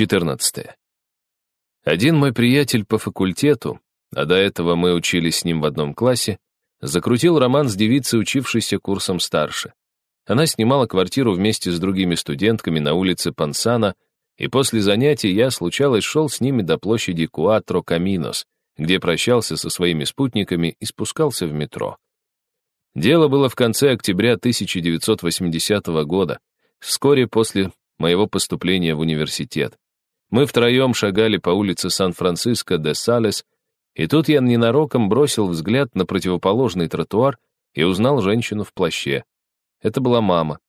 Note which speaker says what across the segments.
Speaker 1: 14. Один мой приятель по факультету, а до этого мы учились с ним в одном классе, закрутил роман с девицей, учившейся курсом старше. Она снимала квартиру вместе с другими студентками на улице Пансана, и после занятий я, случалось, шел с ними до площади Куатро Каминос, где прощался со своими спутниками и спускался в метро. Дело было в конце октября 1980 года, вскоре после моего поступления в университет. Мы втроем шагали по улице Сан-Франциско де Салес, и тут я ненароком бросил взгляд на противоположный тротуар и узнал женщину в плаще. Это была мама.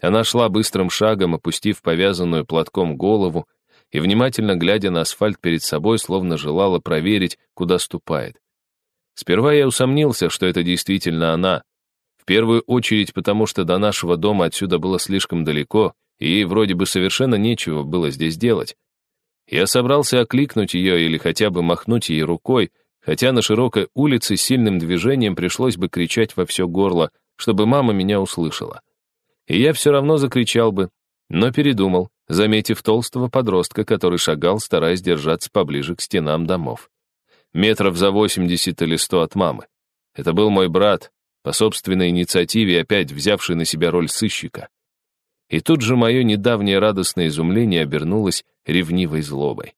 Speaker 1: Она шла быстрым шагом, опустив повязанную платком голову, и, внимательно глядя на асфальт перед собой, словно желала проверить, куда ступает. Сперва я усомнился, что это действительно она. В первую очередь потому, что до нашего дома отсюда было слишком далеко, и ей вроде бы совершенно нечего было здесь делать. Я собрался окликнуть ее или хотя бы махнуть ей рукой, хотя на широкой улице сильным движением пришлось бы кричать во все горло, чтобы мама меня услышала. И я все равно закричал бы, но передумал, заметив толстого подростка, который шагал, стараясь держаться поближе к стенам домов. Метров за восемьдесят или сто от мамы. Это был мой брат, по собственной инициативе опять взявший на себя роль сыщика. И тут же мое недавнее радостное изумление обернулось ревнивой злобой.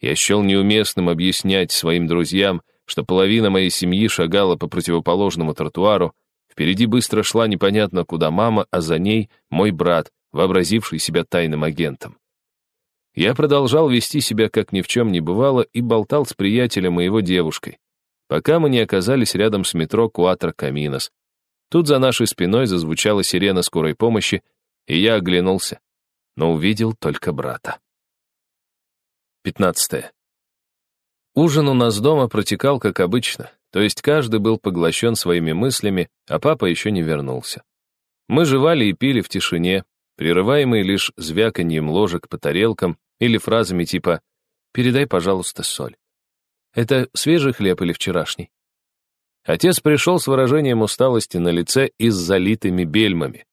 Speaker 1: Я счел неуместным объяснять своим друзьям, что половина моей семьи шагала по противоположному тротуару, впереди быстро шла непонятно куда мама, а за ней мой брат, вообразивший себя тайным агентом. Я продолжал вести себя, как ни в чем не бывало, и болтал с приятелем и его девушкой, пока мы не оказались рядом с метро Куатро Каминос. Тут за нашей спиной зазвучала сирена скорой помощи, и я оглянулся, но увидел только брата. 15. Ужин у нас дома протекал как обычно, то есть каждый был поглощен своими мыслями, а папа еще не вернулся. Мы жевали и пили в тишине, прерываемые лишь звяканьем ложек по тарелкам или фразами типа «передай, пожалуйста, соль». Это свежий хлеб или вчерашний? Отец пришел с выражением усталости на лице и с залитыми бельмами.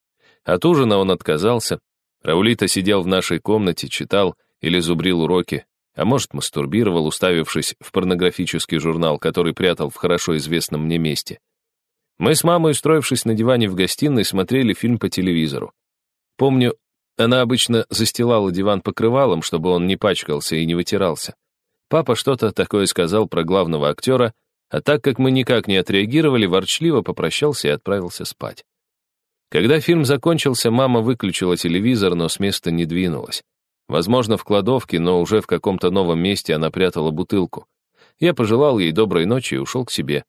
Speaker 1: От ужина он отказался. Раулита сидел в нашей комнате, читал или зубрил уроки, а может, мастурбировал, уставившись в порнографический журнал, который прятал в хорошо известном мне месте. Мы с мамой, устроившись на диване в гостиной, смотрели фильм по телевизору. Помню, она обычно застилала диван покрывалом, чтобы он не пачкался и не вытирался. Папа что-то такое сказал про главного актера, а так как мы никак не отреагировали, ворчливо попрощался и отправился спать. Когда фильм закончился, мама выключила телевизор, но с места не двинулась. Возможно, в кладовке, но уже в каком-то новом месте она прятала бутылку. Я пожелал ей доброй ночи и ушел к себе.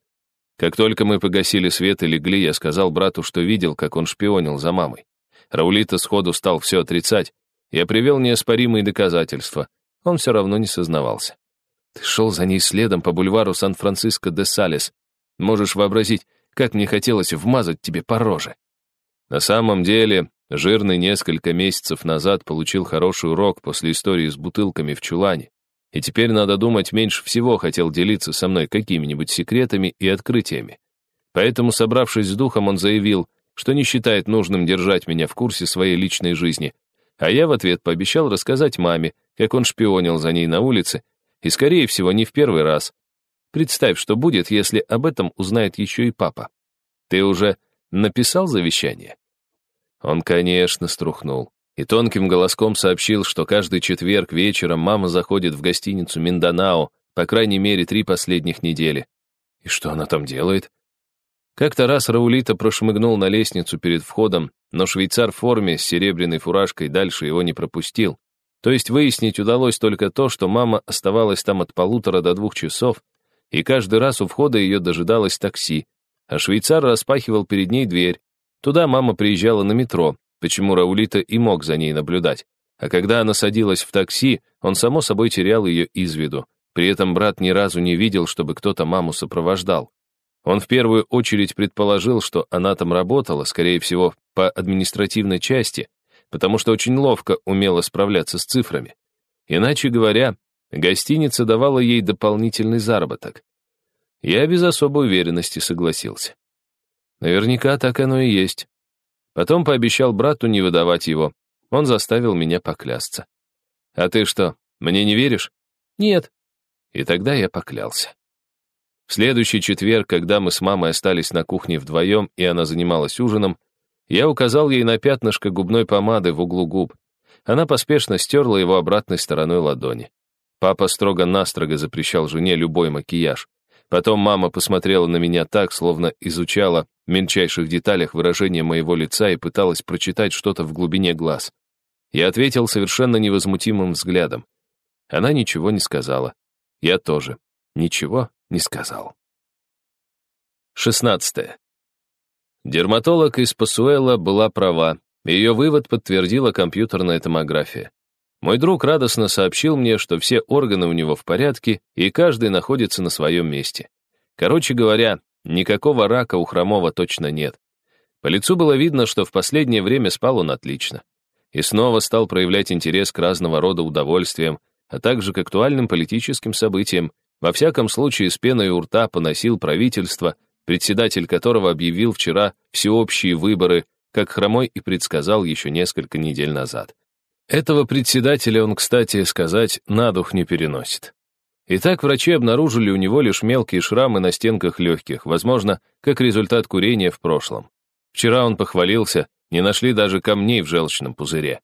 Speaker 1: Как только мы погасили свет и легли, я сказал брату, что видел, как он шпионил за мамой. Раулита сходу стал все отрицать. Я привел неоспоримые доказательства. Он все равно не сознавался. Ты шел за ней следом по бульвару Сан-Франциско де Салес. Можешь вообразить, как мне хотелось вмазать тебе по роже. На самом деле, Жирный несколько месяцев назад получил хороший урок после истории с бутылками в чулане, и теперь, надо думать, меньше всего хотел делиться со мной какими-нибудь секретами и открытиями. Поэтому, собравшись с духом, он заявил, что не считает нужным держать меня в курсе своей личной жизни, а я в ответ пообещал рассказать маме, как он шпионил за ней на улице, и, скорее всего, не в первый раз. Представь, что будет, если об этом узнает еще и папа. Ты уже написал завещание? Он, конечно, струхнул. И тонким голоском сообщил, что каждый четверг вечером мама заходит в гостиницу Минданао, по крайней мере, три последних недели. И что она там делает? Как-то раз Раулита прошмыгнул на лестницу перед входом, но швейцар в форме с серебряной фуражкой дальше его не пропустил. То есть выяснить удалось только то, что мама оставалась там от полутора до двух часов, и каждый раз у входа ее дожидалось такси, а швейцар распахивал перед ней дверь, Туда мама приезжала на метро, почему Раулита и мог за ней наблюдать. А когда она садилась в такси, он, само собой, терял ее из виду. При этом брат ни разу не видел, чтобы кто-то маму сопровождал. Он в первую очередь предположил, что она там работала, скорее всего, по административной части, потому что очень ловко умела справляться с цифрами. Иначе говоря, гостиница давала ей дополнительный заработок. Я без особой уверенности согласился. Наверняка так оно и есть. Потом пообещал брату не выдавать его. Он заставил меня поклясться. А ты что, мне не веришь?
Speaker 2: Нет.
Speaker 1: И тогда я поклялся. В следующий четверг, когда мы с мамой остались на кухне вдвоем, и она занималась ужином, я указал ей на пятнышко губной помады в углу губ. Она поспешно стерла его обратной стороной ладони. Папа строго-настрого запрещал жене любой макияж. Потом мама посмотрела на меня так, словно изучала мельчайших деталях выражение моего лица и пыталась прочитать что-то в глубине глаз. Я ответил совершенно невозмутимым взглядом. Она ничего не сказала. Я тоже ничего не сказал. 16. Дерматолог из Пасуэла была права. Ее вывод подтвердила компьютерная томография. Мой друг радостно сообщил мне, что все органы у него в порядке, и каждый находится на своем месте. Короче говоря, никакого рака у Хромова точно нет. По лицу было видно, что в последнее время спал он отлично. И снова стал проявлять интерес к разного рода удовольствиям, а также к актуальным политическим событиям, во всяком случае, с пеной у рта поносил правительство, председатель которого объявил вчера всеобщие выборы, как Хромой и предсказал еще несколько недель назад. Этого председателя он, кстати сказать, на дух не переносит. Итак, врачи обнаружили у него лишь мелкие шрамы на стенках легких, возможно, как результат курения в прошлом. Вчера он похвалился, не нашли даже камней в желчном пузыре.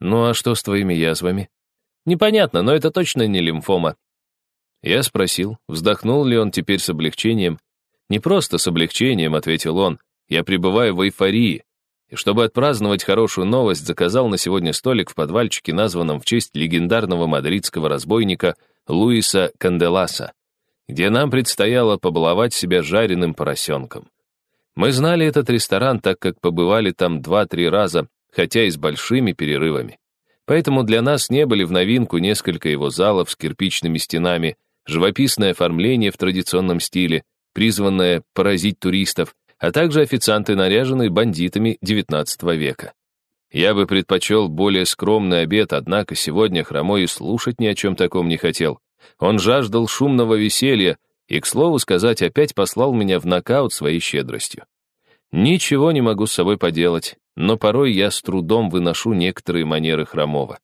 Speaker 1: Ну а что с твоими язвами? Непонятно, но это точно не лимфома. Я спросил, вздохнул ли он теперь с облегчением. «Не просто с облегчением», — ответил он. «Я пребываю в эйфории. И чтобы отпраздновать хорошую новость, заказал на сегодня столик в подвальчике, названном в честь легендарного мадридского разбойника Луиса Канделаса, где нам предстояло побаловать себя жареным поросенком. Мы знали этот ресторан, так как побывали там два-три раза, хотя и с большими перерывами. Поэтому для нас не были в новинку несколько его залов с кирпичными стенами, живописное оформление в традиционном стиле, призванное поразить туристов, а также официанты, наряженные бандитами XIX века. Я бы предпочел более скромный обед, однако сегодня Хромой и слушать ни о чем таком не хотел. Он жаждал шумного веселья и, к слову сказать, опять послал меня в нокаут своей щедростью. Ничего не могу с собой поделать, но порой я с трудом выношу некоторые манеры Хромова.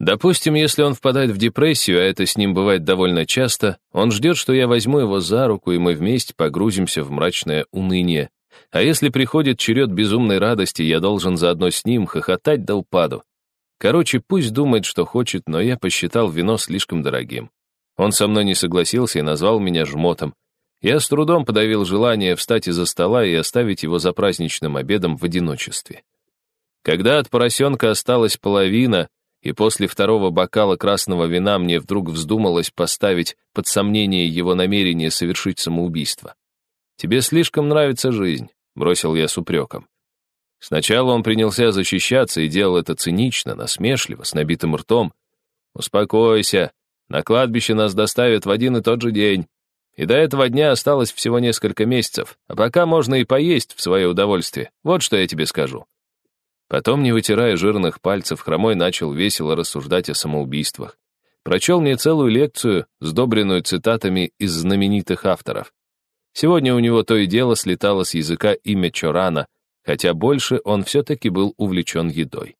Speaker 1: Допустим, если он впадает в депрессию, а это с ним бывает довольно часто, он ждет, что я возьму его за руку, и мы вместе погрузимся в мрачное уныние. А если приходит черед безумной радости, я должен заодно с ним хохотать до упаду. Короче, пусть думает, что хочет, но я посчитал вино слишком дорогим. Он со мной не согласился и назвал меня жмотом. Я с трудом подавил желание встать из-за стола и оставить его за праздничным обедом в одиночестве. Когда от поросенка осталась половина, и после второго бокала красного вина мне вдруг вздумалось поставить под сомнение его намерение совершить самоубийство. «Тебе слишком нравится жизнь», — бросил я с упреком. Сначала он принялся защищаться и делал это цинично, насмешливо, с набитым ртом. «Успокойся, на кладбище нас доставят в один и тот же день. И до этого дня осталось всего несколько месяцев, а пока можно и поесть в свое удовольствие. Вот что я тебе скажу. Потом, не вытирая жирных пальцев, Хромой начал весело рассуждать о самоубийствах. Прочел мне целую лекцию, сдобренную цитатами из знаменитых авторов. Сегодня у него то и дело слетало с языка имя Чорана, хотя больше он все-таки был увлечен едой.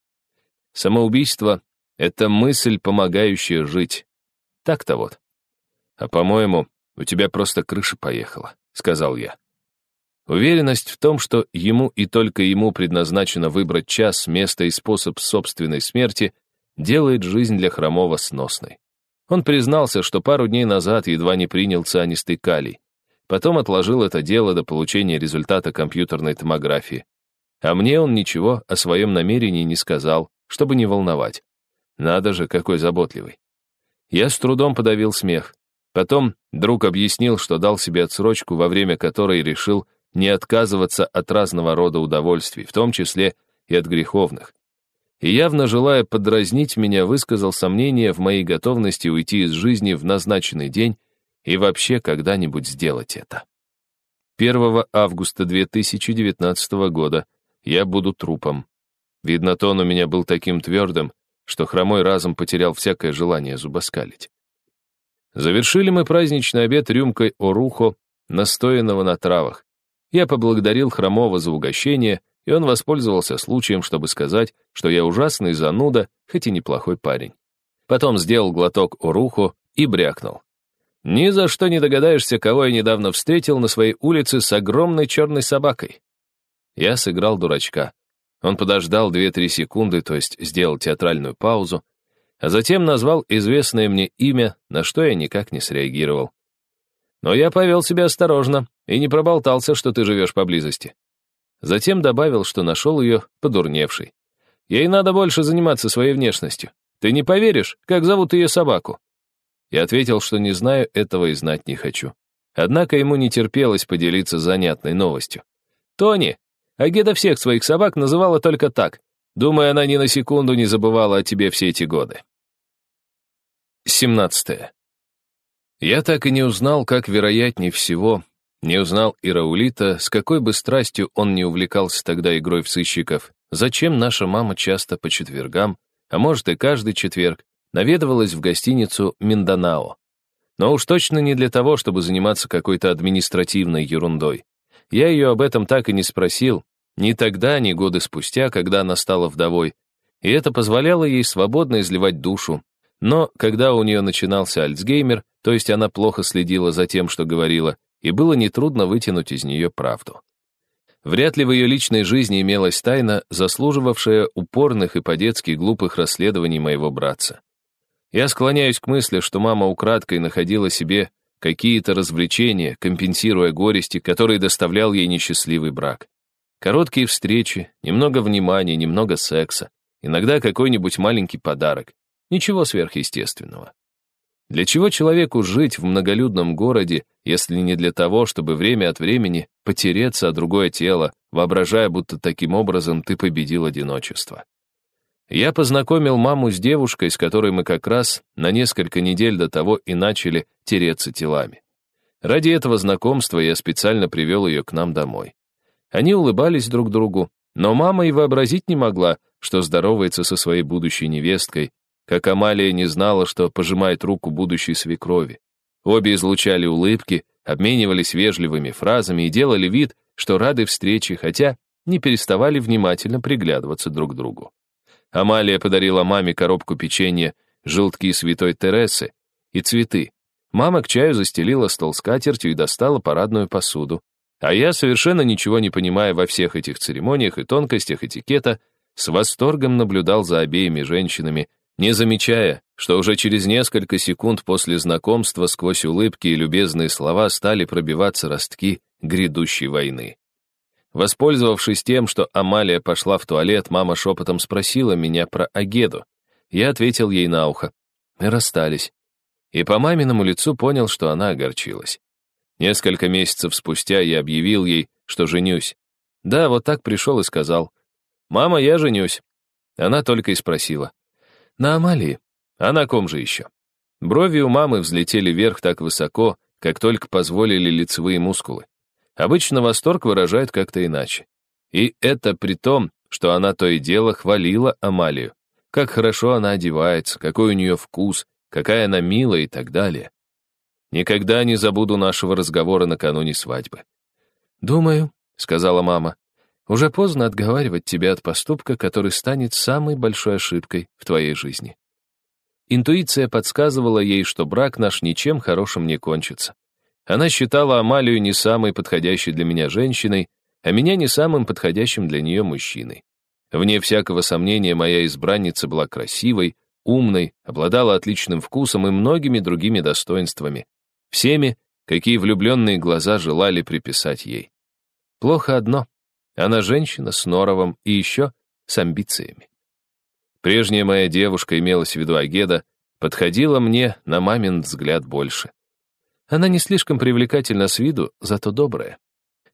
Speaker 1: Самоубийство — это мысль, помогающая жить. Так-то вот. А по-моему, у тебя просто крыша поехала, — сказал я. Уверенность в том, что ему и только ему предназначено выбрать час, место и способ собственной смерти, делает жизнь для Хромова сносной. Он признался, что пару дней назад едва не принял цианистый калий. Потом отложил это дело до получения результата компьютерной томографии. А мне он ничего о своем намерении не сказал, чтобы не волновать. Надо же, какой заботливый. Я с трудом подавил смех. Потом друг объяснил, что дал себе отсрочку, во время которой решил не отказываться от разного рода удовольствий, в том числе и от греховных. И явно желая подразнить меня, высказал сомнение в моей готовности уйти из жизни в назначенный день и вообще когда-нибудь сделать это. 1 августа 2019 года я буду трупом. Видно, тон у меня был таким твердым, что хромой разом потерял всякое желание зубоскалить. Завершили мы праздничный обед рюмкой орухо, настоянного на травах. Я поблагодарил Хромова за угощение, и он воспользовался случаем, чтобы сказать, что я ужасный зануда, хоть и неплохой парень. потом сделал глоток уруху и брякнул. Ни за что не догадаешься, кого я недавно встретил на своей улице с огромной черной собакой. Я сыграл дурачка. Он подождал 2-3 секунды, то есть сделал театральную паузу, а затем назвал известное мне имя, на что я никак не среагировал. Но я повел себя осторожно и не проболтался, что ты живешь поблизости. Затем добавил, что нашел ее подурневшей. Ей надо больше заниматься своей внешностью. Ты не поверишь, как зовут ее собаку? Я ответил, что не знаю этого и знать не хочу. Однако ему не терпелось поделиться занятной новостью. «Тони, Агеда всех своих собак называла только так. Думаю, она ни на секунду не забывала о тебе все эти годы». 17. Я так и не узнал, как вероятнее всего, не узнал и Раулита, с какой бы страстью он не увлекался тогда игрой в сыщиков, зачем наша мама часто по четвергам, а может и каждый четверг, наведывалась в гостиницу Минданао. Но уж точно не для того, чтобы заниматься какой-то административной ерундой. Я ее об этом так и не спросил, ни тогда, ни годы спустя, когда она стала вдовой, и это позволяло ей свободно изливать душу. Но когда у нее начинался Альцгеймер, то есть она плохо следила за тем, что говорила, и было нетрудно вытянуть из нее правду. Вряд ли в ее личной жизни имелась тайна, заслуживавшая упорных и по-детски глупых расследований моего братца. Я склоняюсь к мысли, что мама украдкой находила себе какие-то развлечения, компенсируя горести, которые доставлял ей несчастливый брак. Короткие встречи, немного внимания, немного секса, иногда какой-нибудь маленький подарок. Ничего сверхъестественного. Для чего человеку жить в многолюдном городе, если не для того, чтобы время от времени потереться о другое тело, воображая, будто таким образом ты победил одиночество? Я познакомил маму с девушкой, с которой мы как раз на несколько недель до того и начали тереться телами. Ради этого знакомства я специально привел ее к нам домой. Они улыбались друг другу, но мама и вообразить не могла, что здоровается со своей будущей невесткой, как Амалия не знала, что пожимает руку будущей свекрови. Обе излучали улыбки, обменивались вежливыми фразами и делали вид, что рады встрече, хотя не переставали внимательно приглядываться друг к другу. Амалия подарила маме коробку печенья, желтки святой Тересы и цветы. Мама к чаю застелила стол скатертью и достала парадную посуду. А я, совершенно ничего не понимая во всех этих церемониях и тонкостях этикета, с восторгом наблюдал за обеими женщинами, не замечая, что уже через несколько секунд после знакомства сквозь улыбки и любезные слова стали пробиваться ростки грядущей войны. Воспользовавшись тем, что Амалия пошла в туалет, мама шепотом спросила меня про Агеду. Я ответил ей на ухо. Мы расстались. И по маминому лицу понял, что она огорчилась. Несколько месяцев спустя я объявил ей, что женюсь. Да, вот так пришел и сказал. «Мама, я женюсь». Она только и спросила. «На Амалии? А на ком же еще?» Брови у мамы взлетели вверх так высоко, как только позволили лицевые мускулы. Обычно восторг выражает как-то иначе. И это при том, что она то и дело хвалила Амалию. Как хорошо она одевается, какой у нее вкус, какая она милая и так далее. Никогда не забуду нашего разговора накануне свадьбы. «Думаю», — сказала мама, — «уже поздно отговаривать тебя от поступка, который станет самой большой ошибкой в твоей жизни». Интуиция подсказывала ей, что брак наш ничем хорошим не кончится. Она считала Амалию не самой подходящей для меня женщиной, а меня не самым подходящим для нее мужчиной. Вне всякого сомнения, моя избранница была красивой, умной, обладала отличным вкусом и многими другими достоинствами. Всеми, какие влюбленные глаза желали приписать ей. Плохо одно. Она женщина с норовом и еще с амбициями. Прежняя моя девушка, имелась в виду Агеда, подходила мне на мамин взгляд больше. Она не слишком привлекательна с виду, зато добрая.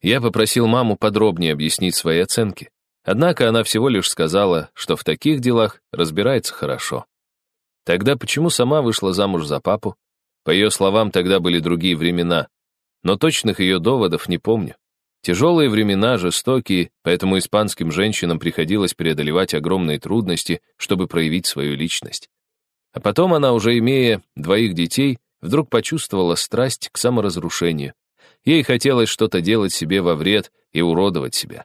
Speaker 1: Я попросил маму подробнее объяснить свои оценки. Однако она всего лишь сказала, что в таких делах разбирается хорошо. Тогда почему сама вышла замуж за папу? По ее словам, тогда были другие времена. Но точных ее доводов не помню. Тяжелые времена, жестокие, поэтому испанским женщинам приходилось преодолевать огромные трудности, чтобы проявить свою личность. А потом она, уже имея двоих детей, вдруг почувствовала страсть к саморазрушению. Ей хотелось что-то делать себе во вред и уродовать себя.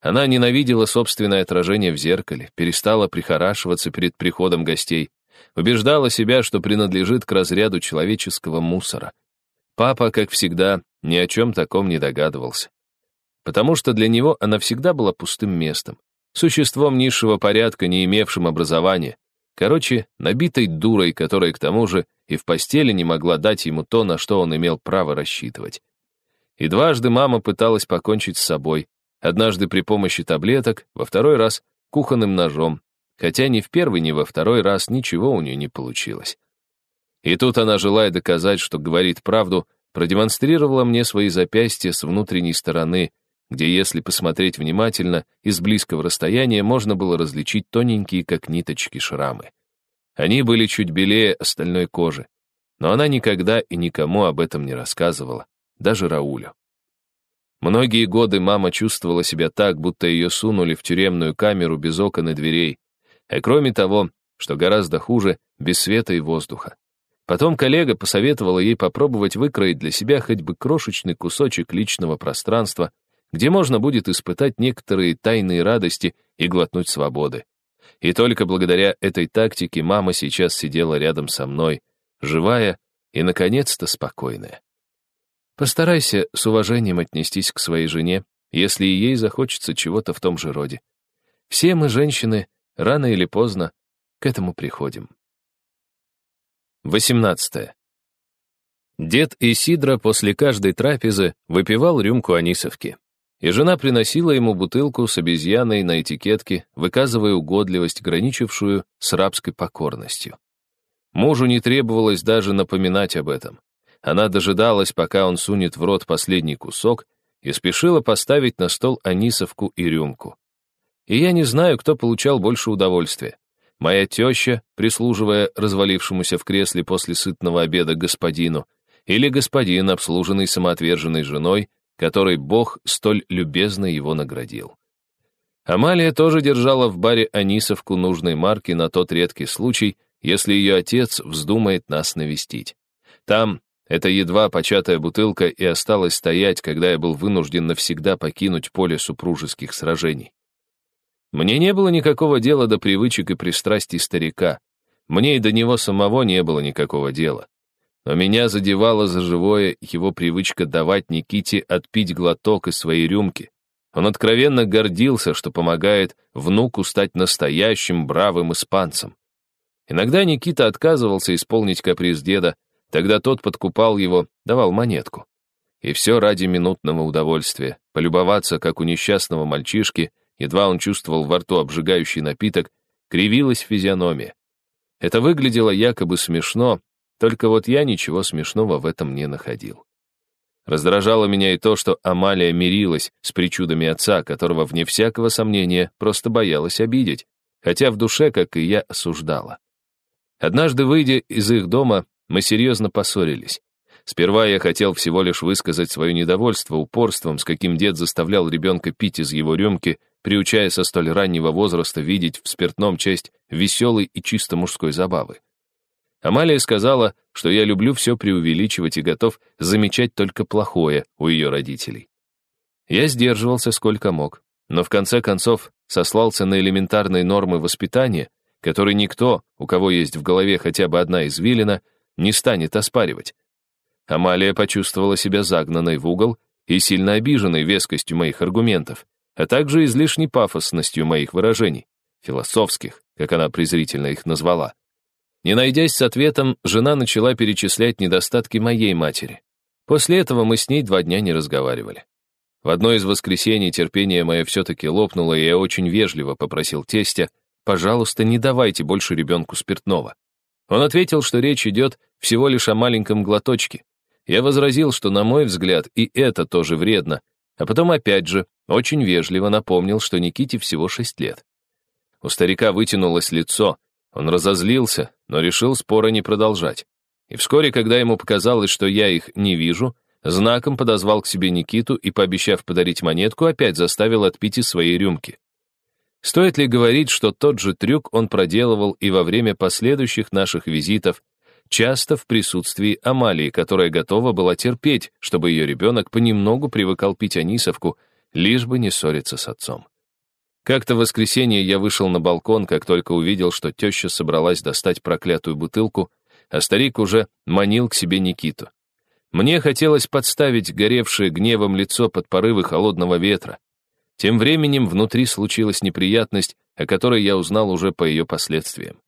Speaker 1: Она ненавидела собственное отражение в зеркале, перестала прихорашиваться перед приходом гостей, Убеждала себя, что принадлежит к разряду человеческого мусора. Папа, как всегда, ни о чем таком не догадывался. Потому что для него она всегда была пустым местом, существом низшего порядка, не имевшим образования. Короче, набитой дурой, которая к тому же и в постели не могла дать ему то, на что он имел право рассчитывать. И дважды мама пыталась покончить с собой, однажды при помощи таблеток, во второй раз кухонным ножом, хотя ни в первый, ни во второй раз ничего у нее не получилось. И тут она, желая доказать, что говорит правду, продемонстрировала мне свои запястья с внутренней стороны, где, если посмотреть внимательно, из близкого расстояния можно было различить тоненькие, как ниточки, шрамы. Они были чуть белее остальной кожи, но она никогда и никому об этом не рассказывала, даже Раулю. Многие годы мама чувствовала себя так, будто ее сунули в тюремную камеру без окон и дверей, а кроме того, что гораздо хуже, без света и воздуха. Потом коллега посоветовала ей попробовать выкроить для себя хоть бы крошечный кусочек личного пространства, где можно будет испытать некоторые тайные радости и глотнуть свободы. И только благодаря этой тактике мама сейчас сидела рядом со мной, живая и, наконец-то, спокойная. Постарайся с уважением отнестись к своей жене, если ей захочется чего-то в том же роде. Все мы, женщины, рано или поздно к этому приходим. 18. Дед Исидро после каждой трапезы выпивал рюмку анисовки. И жена приносила ему бутылку с обезьяной на этикетке, выказывая угодливость, граничившую с рабской покорностью. Мужу не требовалось даже напоминать об этом. Она дожидалась, пока он сунет в рот последний кусок, и спешила поставить на стол анисовку и рюмку. И я не знаю, кто получал больше удовольствия. Моя теща, прислуживая развалившемуся в кресле после сытного обеда господину, или господин, обслуженный самоотверженной женой, которой Бог столь любезно его наградил. Амалия тоже держала в баре анисовку нужной марки на тот редкий случай, если ее отец вздумает нас навестить. Там, эта едва початая бутылка и осталась стоять, когда я был вынужден навсегда покинуть поле супружеских сражений. Мне не было никакого дела до привычек и пристрастий старика. Мне и до него самого не было никакого дела. Но меня задевала за живое его привычка давать Никите отпить глоток из своей рюмки. Он откровенно гордился, что помогает внуку стать настоящим бравым испанцем. Иногда Никита отказывался исполнить каприз деда, Тогда тот подкупал его, давал монетку. И все ради минутного удовольствия, полюбоваться, как у несчастного мальчишки, едва он чувствовал во рту обжигающий напиток, кривилась физиономия. Это выглядело якобы смешно, только вот я ничего смешного в этом не находил. Раздражало меня и то, что Амалия мирилась с причудами отца, которого, вне всякого сомнения, просто боялась обидеть, хотя в душе, как и я, осуждала. Однажды, выйдя из их дома, мы серьезно поссорились. Сперва я хотел всего лишь высказать свое недовольство упорством, с каким дед заставлял ребенка пить из его рюмки, приучая со столь раннего возраста видеть в спиртном часть веселой и чисто мужской забавы. Амалия сказала, что я люблю все преувеличивать и готов замечать только плохое у ее родителей. Я сдерживался сколько мог, но в конце концов сослался на элементарные нормы воспитания, которые никто, у кого есть в голове хотя бы одна извилина, не станет оспаривать. Амалия почувствовала себя загнанной в угол и сильно обиженной вескостью моих аргументов, а также излишней пафосностью моих выражений, философских, как она презрительно их назвала. Не найдясь с ответом, жена начала перечислять недостатки моей матери. После этого мы с ней два дня не разговаривали. В одно из воскресений терпение мое все-таки лопнуло, и я очень вежливо попросил тестя, пожалуйста, не давайте больше ребенку спиртного. Он ответил, что речь идет всего лишь о маленьком глоточке. Я возразил, что, на мой взгляд, и это тоже вредно, а потом опять же очень вежливо напомнил, что Никите всего шесть лет. У старика вытянулось лицо, он разозлился, но решил спора не продолжать. И вскоре, когда ему показалось, что я их не вижу, знаком подозвал к себе Никиту и, пообещав подарить монетку, опять заставил отпить из своей рюмки. Стоит ли говорить, что тот же трюк он проделывал и во время последующих наших визитов, часто в присутствии Амалии, которая готова была терпеть, чтобы ее ребенок понемногу привыкал пить анисовку, лишь бы не ссориться с отцом. Как-то в воскресенье я вышел на балкон, как только увидел, что теща собралась достать проклятую бутылку, а старик уже манил к себе Никиту. Мне хотелось подставить горевшее гневом лицо под порывы холодного ветра. Тем временем внутри случилась неприятность, о которой я узнал уже по ее последствиям.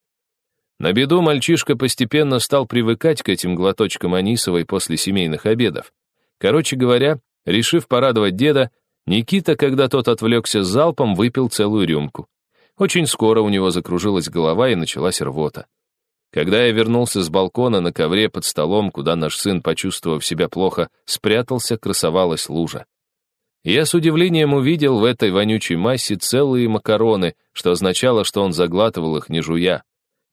Speaker 1: На беду мальчишка постепенно стал привыкать к этим глоточкам анисовой после семейных обедов. Короче говоря, решив порадовать деда, Никита, когда тот отвлекся залпом, выпил целую рюмку. Очень скоро у него закружилась голова и началась рвота. Когда я вернулся с балкона на ковре под столом, куда наш сын, почувствовав себя плохо, спрятался, красовалась лужа. Я с удивлением увидел в этой вонючей массе целые макароны, что означало, что он заглатывал их, не жуя.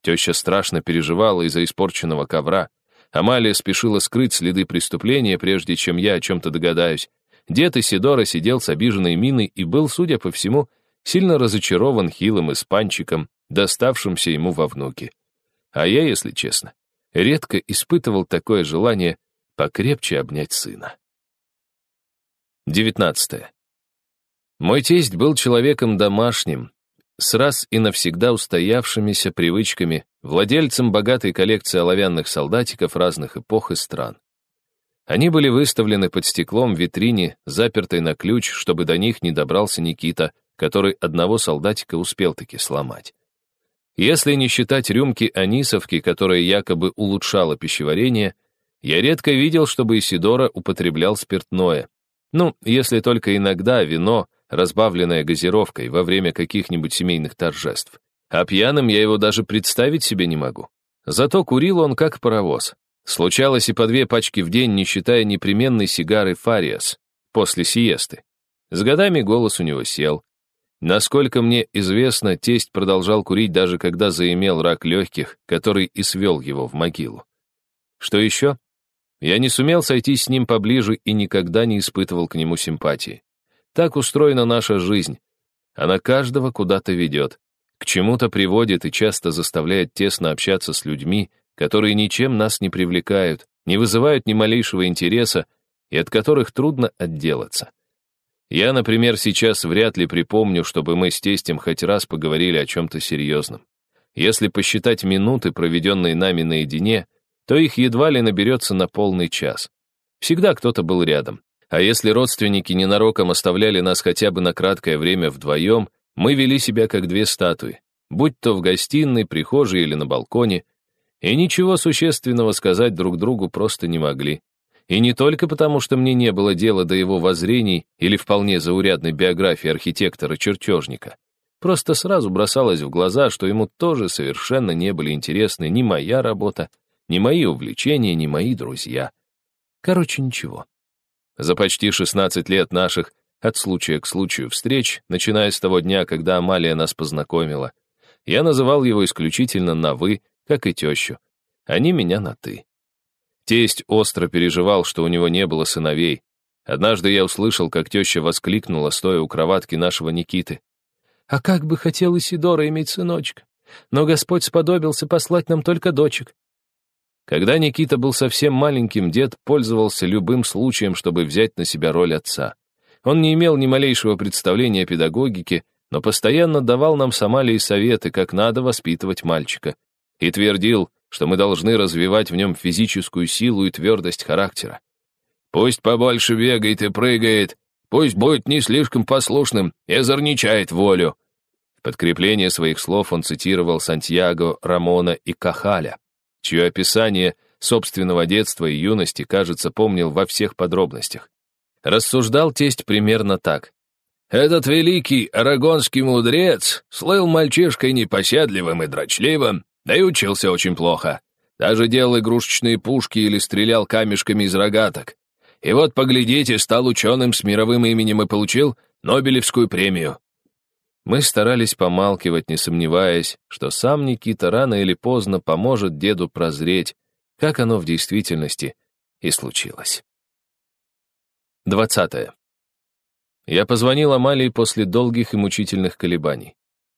Speaker 1: Теща страшно переживала из-за испорченного ковра. Амалия спешила скрыть следы преступления, прежде чем я о чем-то догадаюсь. Дед Исидора сидел с обиженной миной и был, судя по всему, сильно разочарован хилым испанчиком, доставшимся ему во внуки. А я, если честно, редко испытывал такое желание покрепче обнять сына. 19. Мой тесть был человеком домашним, с раз и навсегда устоявшимися привычками, владельцем богатой коллекции оловянных солдатиков разных эпох и стран. Они были выставлены под стеклом в витрине, запертой на ключ, чтобы до них не добрался Никита, который одного солдатика успел таки сломать. Если не считать рюмки анисовки, которая якобы улучшала пищеварение, я редко видел, чтобы Исидора употреблял спиртное. Ну, если только иногда вино, разбавленное газировкой во время каких-нибудь семейных торжеств. А пьяным я его даже представить себе не могу. Зато курил он как паровоз. Случалось и по две пачки в день, не считая непременной сигары «Фариас» после сиесты. С годами голос у него сел, Насколько мне известно, тесть продолжал курить даже когда заимел рак легких, который и свел его в могилу. Что еще? Я не сумел сойти с ним поближе и никогда не испытывал к нему симпатии. Так устроена наша жизнь. Она каждого куда-то ведет, к чему-то приводит и часто заставляет тесно общаться с людьми, которые ничем нас не привлекают, не вызывают ни малейшего интереса и от которых трудно отделаться. Я, например, сейчас вряд ли припомню, чтобы мы с тестем хоть раз поговорили о чем-то серьезном. Если посчитать минуты, проведенные нами наедине, то их едва ли наберется на полный час. Всегда кто-то был рядом. А если родственники ненароком оставляли нас хотя бы на краткое время вдвоем, мы вели себя как две статуи, будь то в гостиной, прихожей или на балконе, и ничего существенного сказать друг другу просто не могли. И не только потому, что мне не было дела до его воззрений или вполне заурядной биографии архитектора-чертежника. Просто сразу бросалось в глаза, что ему тоже совершенно не были интересны ни моя работа, ни мои увлечения, ни мои друзья. Короче, ничего. За почти 16 лет наших от случая к случаю встреч, начиная с того дня, когда Амалия нас познакомила, я называл его исключительно на «вы», как и тещу. Они меня на «ты». Тесть остро переживал, что у него не было сыновей. Однажды я услышал, как теща воскликнула, стоя у кроватки нашего Никиты. «А как бы хотел Исидора иметь сыночка! Но Господь сподобился послать нам только дочек». Когда Никита был совсем маленьким, дед пользовался любым случаем, чтобы взять на себя роль отца. Он не имел ни малейшего представления о педагогике, но постоянно давал нам с Амалией советы, как надо воспитывать мальчика. И твердил, что мы должны развивать в нем физическую силу и твердость характера. Пусть побольше бегает и прыгает, пусть будет не слишком послушным и озорничает волю. В подкрепление своих слов он цитировал Сантьяго, Рамона и Кахаля, чье описание собственного детства и юности, кажется, помнил во всех подробностях. Рассуждал тесть примерно так. «Этот великий арагонский мудрец слыл мальчишкой непоседливым и дрочливым, да и учился очень плохо. Даже делал игрушечные пушки или стрелял камешками из рогаток. И вот, поглядите, стал ученым с мировым именем и получил Нобелевскую премию. Мы старались помалкивать, не сомневаясь, что сам Никита рано или поздно поможет деду прозреть, как оно в действительности и случилось. 20. Я позвонил Амалии после долгих и мучительных колебаний.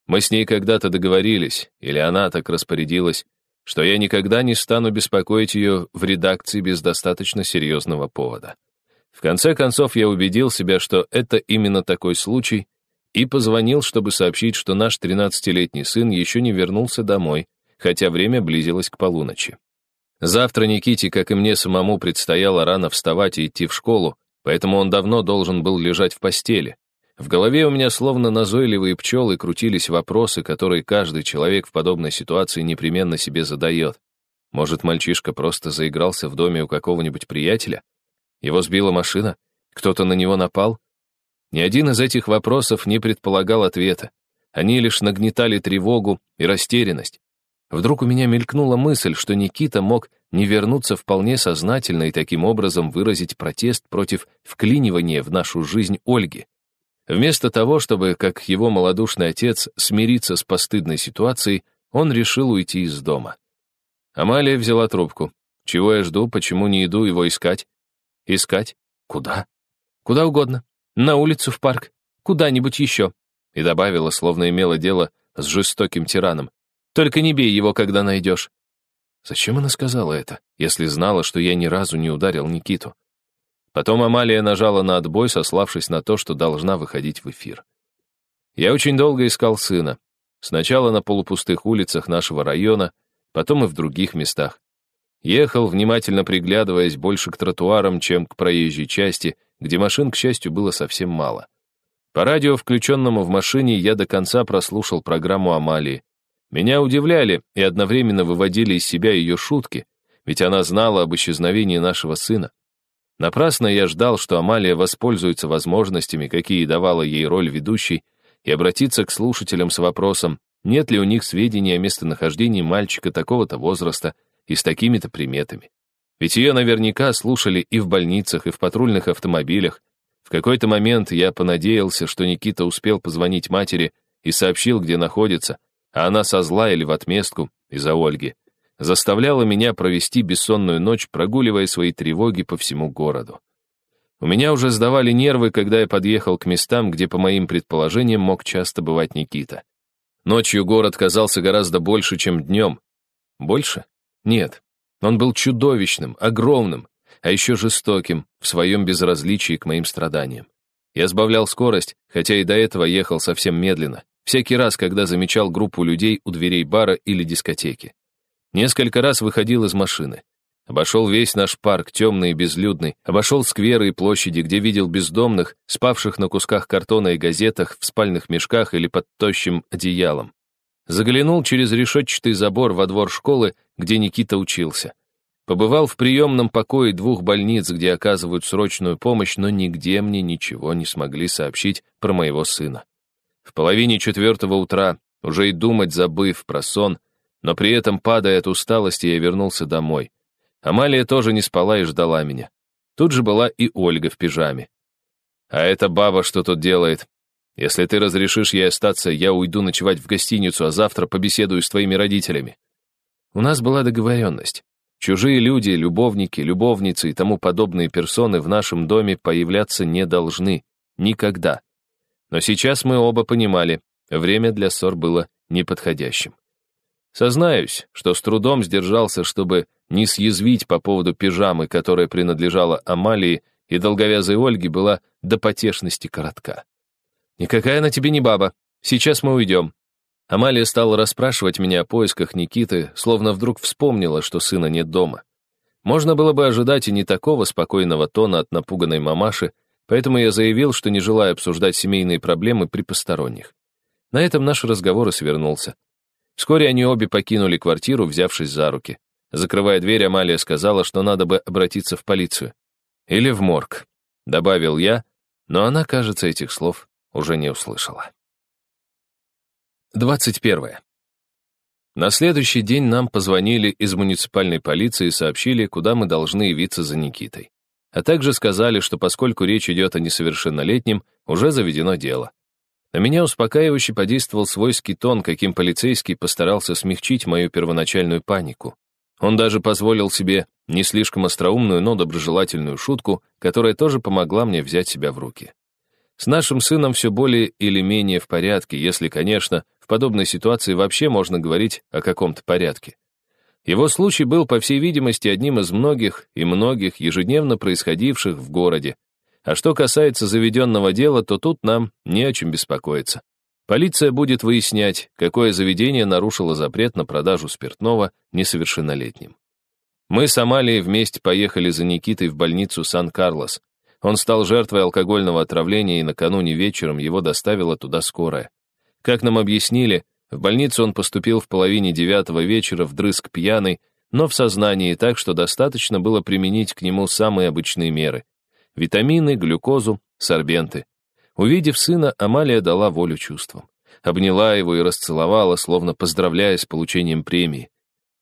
Speaker 1: Мы с ней когда-то договорились, или она так распорядилась, что я никогда не стану беспокоить ее в редакции без достаточно серьезного повода. В конце концов, я убедил себя, что это именно такой случай, и позвонил, чтобы сообщить, что наш 13-летний сын еще не вернулся домой, хотя время близилось к полуночи. Завтра Никите, как и мне самому, предстояло рано вставать и идти в школу, поэтому он давно должен был лежать в постели. В голове у меня словно назойливые пчелы крутились вопросы, которые каждый человек в подобной ситуации непременно себе задает. Может, мальчишка просто заигрался в доме у какого-нибудь приятеля? Его сбила машина? Кто-то на него напал? Ни один из этих вопросов не предполагал ответа. Они лишь нагнетали тревогу и растерянность. Вдруг у меня мелькнула мысль, что Никита мог не вернуться вполне сознательно и таким образом выразить протест против вклинивания в нашу жизнь Ольги. Вместо того, чтобы, как его малодушный отец, смириться с постыдной ситуацией, он решил уйти из дома. Амалия взяла трубку. Чего я жду, почему не иду его искать? Искать? Куда? Куда угодно. На улицу, в парк. Куда-нибудь еще. И добавила, словно имела дело с жестоким тираном. Только не бей его, когда найдешь. Зачем она сказала это, если знала, что я ни разу не ударил Никиту? Потом Амалия нажала на отбой, сославшись на то, что должна выходить в эфир. Я очень долго искал сына. Сначала на полупустых улицах нашего района, потом и в других местах. Ехал, внимательно приглядываясь больше к тротуарам, чем к проезжей части, где машин, к счастью, было совсем мало. По радио, включенному в машине, я до конца прослушал программу Амалии. Меня удивляли и одновременно выводили из себя ее шутки, ведь она знала об исчезновении нашего сына. Напрасно я ждал, что Амалия воспользуется возможностями, какие давала ей роль ведущей, и обратится к слушателям с вопросом, нет ли у них сведений о местонахождении мальчика такого-то возраста и с такими-то приметами. Ведь ее наверняка слушали и в больницах, и в патрульных автомобилях. В какой-то момент я понадеялся, что Никита успел позвонить матери и сообщил, где находится, а она со зла или в отместку из-за Ольги заставляла меня провести бессонную ночь, прогуливая свои тревоги по всему городу. У меня уже сдавали нервы, когда я подъехал к местам, где, по моим предположениям, мог часто бывать Никита. Ночью город казался гораздо больше, чем днем. Больше? Нет. Он был чудовищным, огромным, а еще жестоким в своем безразличии к моим страданиям. Я сбавлял скорость, хотя и до этого ехал совсем медленно, всякий раз, когда замечал группу людей у дверей бара или дискотеки. Несколько раз выходил из машины. Обошел весь наш парк, темный и безлюдный, обошел скверы и площади, где видел бездомных, спавших на кусках картона и газетах, в спальных мешках или под тощим одеялом. Заглянул через решетчатый забор во двор школы, где Никита учился. Побывал в приемном покое двух больниц, где оказывают срочную помощь, но нигде мне ничего не смогли сообщить про моего сына. В половине четвертого утра, уже и думать забыв про сон, но при этом, падая от усталости, я вернулся домой. Амалия тоже не спала и ждала меня. Тут же была и Ольга в пижаме. «А эта баба что тут делает? Если ты разрешишь ей остаться, я уйду ночевать в гостиницу, а завтра побеседую с твоими родителями». У нас была договоренность. Чужие люди, любовники, любовницы и тому подобные персоны в нашем доме появляться не должны. Никогда. Но сейчас мы оба понимали, время для ссор было неподходящим. Сознаюсь, что с трудом сдержался, чтобы не съязвить по поводу пижамы, которая принадлежала Амалии, и долговязой Ольге была до потешности коротка. «Никакая она тебе не баба. Сейчас мы уйдем». Амалия стала расспрашивать меня о поисках Никиты, словно вдруг вспомнила, что сына нет дома. Можно было бы ожидать и не такого спокойного тона от напуганной мамаши, поэтому я заявил, что не желаю обсуждать семейные проблемы при посторонних. На этом наш разговор и свернулся. Вскоре они обе покинули квартиру, взявшись за руки. Закрывая дверь, Амалия сказала, что надо бы обратиться в полицию. Или в морг, добавил я, но она, кажется, этих слов уже не услышала. 21. На следующий день нам позвонили из муниципальной полиции и сообщили, куда мы должны явиться за Никитой. А также сказали, что поскольку речь идет о несовершеннолетнем, уже заведено дело. На меня успокаивающе подействовал свойский тон, каким полицейский постарался смягчить мою первоначальную панику. Он даже позволил себе не слишком остроумную, но доброжелательную шутку, которая тоже помогла мне взять себя в руки. С нашим сыном все более или менее в порядке, если, конечно, в подобной ситуации вообще можно говорить о каком-то порядке. Его случай был, по всей видимости, одним из многих и многих ежедневно происходивших в городе, А что касается заведенного дела, то тут нам не о чем беспокоиться. Полиция будет выяснять, какое заведение нарушило запрет на продажу спиртного несовершеннолетним. Мы с Амалией вместе поехали за Никитой в больницу Сан-Карлос. Он стал жертвой алкогольного отравления, и накануне вечером его доставила туда скорая. Как нам объяснили, в больницу он поступил в половине девятого вечера вдрызг пьяный, но в сознании так, что достаточно было применить к нему самые обычные меры. Витамины, глюкозу, сорбенты. Увидев сына, Амалия дала волю чувствам. Обняла его и расцеловала, словно поздравляя с получением премии.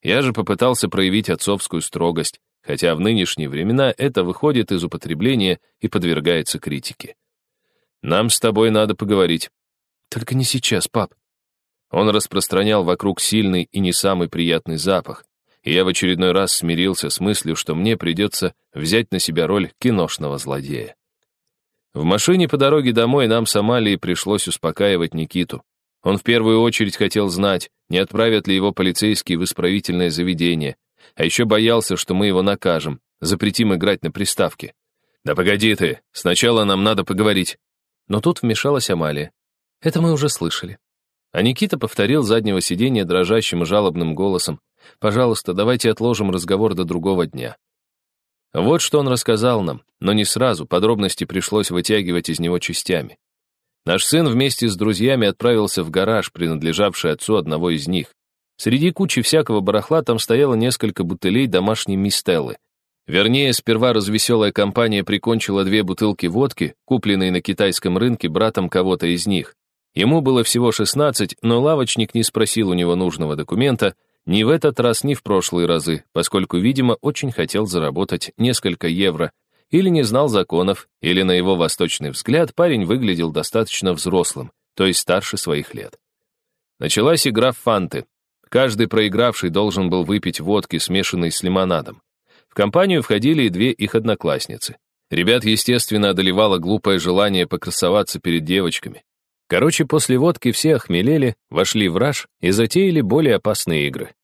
Speaker 1: Я же попытался проявить отцовскую строгость, хотя в нынешние времена это выходит из употребления и подвергается критике. «Нам с тобой надо поговорить». «Только не сейчас, пап». Он распространял вокруг сильный и не самый приятный запах, и я в очередной раз смирился с мыслью, что мне придется взять на себя роль киношного злодея. В машине по дороге домой нам с Амалией пришлось успокаивать Никиту. Он в первую очередь хотел знать, не отправят ли его полицейские в исправительное заведение, а еще боялся, что мы его накажем, запретим играть на приставке. «Да погоди ты, сначала нам надо поговорить». Но тут вмешалась Амалия. Это мы уже слышали. А Никита повторил заднего сиденья дрожащим и жалобным голосом. «Пожалуйста, давайте отложим разговор до другого дня». Вот что он рассказал нам, но не сразу, подробности пришлось вытягивать из него частями. Наш сын вместе с друзьями отправился в гараж, принадлежавший отцу одного из них. Среди кучи всякого барахла там стояло несколько бутылей домашней мистеллы. Вернее, сперва развеселая компания прикончила две бутылки водки, купленные на китайском рынке братом кого-то из них. Ему было всего 16, но лавочник не спросил у него нужного документа, ни в этот раз, ни в прошлые разы, поскольку, видимо, очень хотел заработать несколько евро или не знал законов, или на его восточный взгляд парень выглядел достаточно взрослым, то есть старше своих лет. Началась игра в фанты. Каждый проигравший должен был выпить водки, смешанной с лимонадом. В компанию входили и две их одноклассницы. Ребят, естественно, одолевало глупое желание покрасоваться перед девочками. Короче, после водки все охмелели, вошли в раж и затеяли более опасные игры.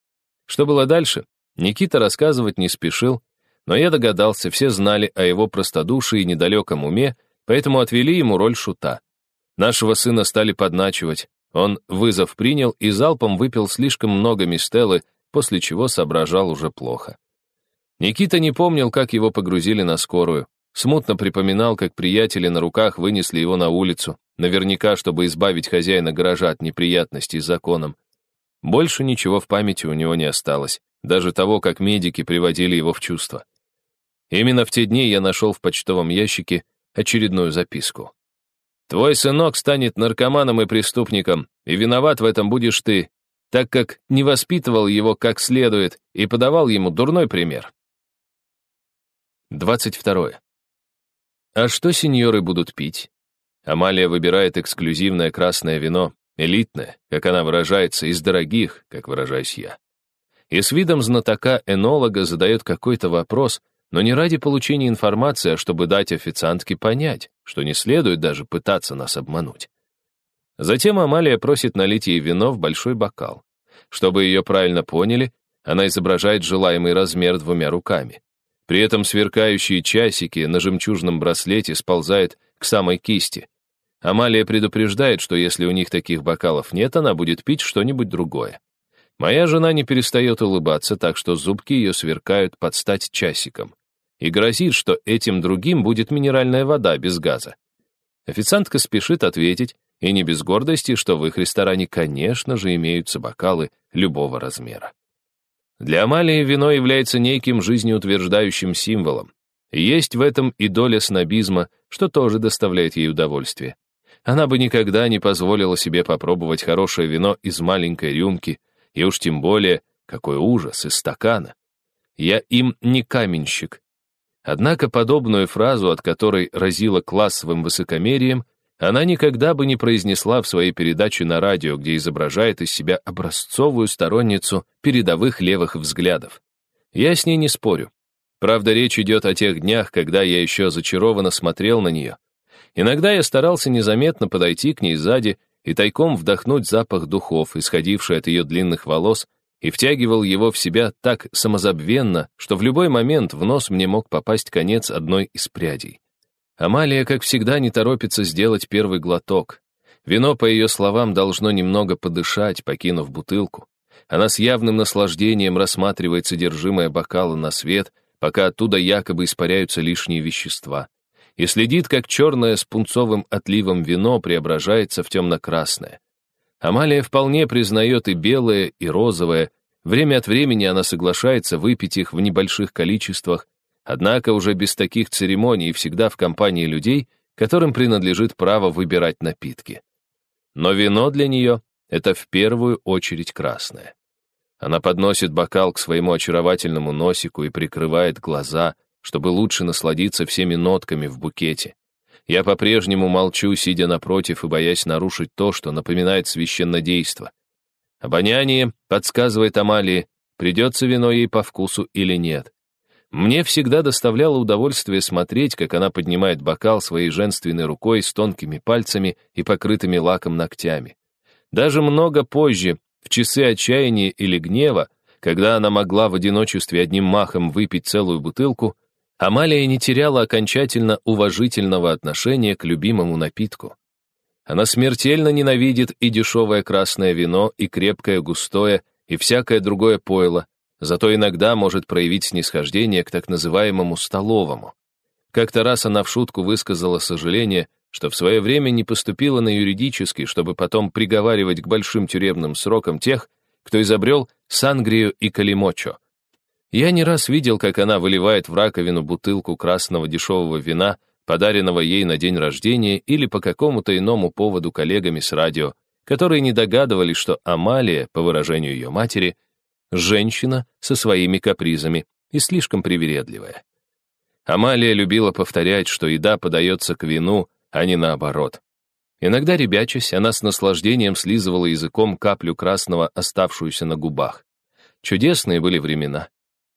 Speaker 1: Что было дальше, Никита рассказывать не спешил, но я догадался, все знали о его простодушии и недалеком уме, поэтому отвели ему роль шута. Нашего сына стали подначивать. Он вызов принял и залпом выпил слишком много мистеллы, после чего соображал уже плохо. Никита не помнил, как его погрузили на скорую. Смутно припоминал, как приятели на руках вынесли его на улицу, наверняка, чтобы избавить хозяина гаража от неприятностей с законом. Больше ничего в памяти у него не осталось, даже того, как медики приводили его в чувство. Именно в те дни я нашел в почтовом ящике очередную записку. «Твой сынок станет наркоманом и преступником, и виноват в этом будешь ты, так как не воспитывал его как следует и подавал ему дурной пример». 22. А что сеньоры будут пить? Амалия выбирает эксклюзивное красное вино, элитное, как она выражается, из дорогих, как выражаюсь я. И с видом знатока-энолога задает какой-то вопрос, но не ради получения информации, а чтобы дать официантке понять, что не следует даже пытаться нас обмануть. Затем Амалия просит налить ей вино в большой бокал. Чтобы ее правильно поняли, она изображает желаемый размер двумя руками. При этом сверкающие часики на жемчужном браслете сползают к самой кисти. Амалия предупреждает, что если у них таких бокалов нет, она будет пить что-нибудь другое. Моя жена не перестает улыбаться, так что зубки ее сверкают под стать часиком и грозит, что этим другим будет минеральная вода без газа. Официантка спешит ответить, и не без гордости, что в их ресторане, конечно же, имеются бокалы любого размера. Для Амалии вино является неким жизнеутверждающим символом. есть в этом и доля снобизма, что тоже доставляет ей удовольствие. Она бы никогда не позволила себе попробовать хорошее вино из маленькой рюмки, и уж тем более, какой ужас, из стакана. Я им не каменщик, Однако подобную фразу, от которой разила классовым высокомерием, она никогда бы не произнесла в своей передаче на радио, где изображает из себя образцовую сторонницу передовых левых взглядов. Я с ней не спорю. Правда, речь идет о тех днях, когда я еще зачарованно смотрел на нее. Иногда я старался незаметно подойти к ней сзади и тайком вдохнуть запах духов, исходивший от ее длинных волос, и втягивал его в себя так самозабвенно, что в любой момент в нос мне мог попасть конец одной из прядей. Амалия, как всегда, не торопится сделать первый глоток. Вино, по ее словам, должно немного подышать, покинув бутылку. Она с явным наслаждением рассматривает содержимое бокала на свет, пока оттуда якобы испаряются лишние вещества, и следит, как черное с пунцовым отливом вино преображается в темно-красное. Амалия вполне признает и белое, и розовое. Время от времени она соглашается выпить их в небольших количествах, однако уже без таких церемоний всегда в компании людей, которым принадлежит право выбирать напитки. Но вино для нее — это в первую очередь красное. Она подносит бокал к своему очаровательному носику и прикрывает глаза, чтобы лучше насладиться всеми нотками в букете. Я по-прежнему молчу, сидя напротив и боясь нарушить то, что напоминает священнодейство. Обоняние подсказывает Амалии, придется вино ей по вкусу или нет. Мне всегда доставляло удовольствие смотреть, как она поднимает бокал своей женственной рукой с тонкими пальцами и покрытыми лаком ногтями. Даже много позже, в часы отчаяния или гнева, когда она могла в одиночестве одним махом выпить целую бутылку, Амалия не теряла окончательно уважительного отношения к любимому напитку. Она смертельно ненавидит и дешевое красное вино, и крепкое густое, и всякое другое пойло, зато иногда может проявить снисхождение к так называемому столовому. Как-то раз она в шутку высказала сожаление, что в свое время не поступила на юридический, чтобы потом приговаривать к большим тюремным срокам тех, кто изобрел сангрию и калимочо. Я не раз видел, как она выливает в раковину бутылку красного дешевого вина, подаренного ей на день рождения или по какому-то иному поводу коллегами с радио, которые не догадывались, что Амалия, по выражению ее матери, женщина со своими капризами и слишком привередливая. Амалия любила повторять, что еда подается к вину, а не наоборот. Иногда, ребячась, она с наслаждением слизывала языком каплю красного, оставшуюся на губах. Чудесные были времена.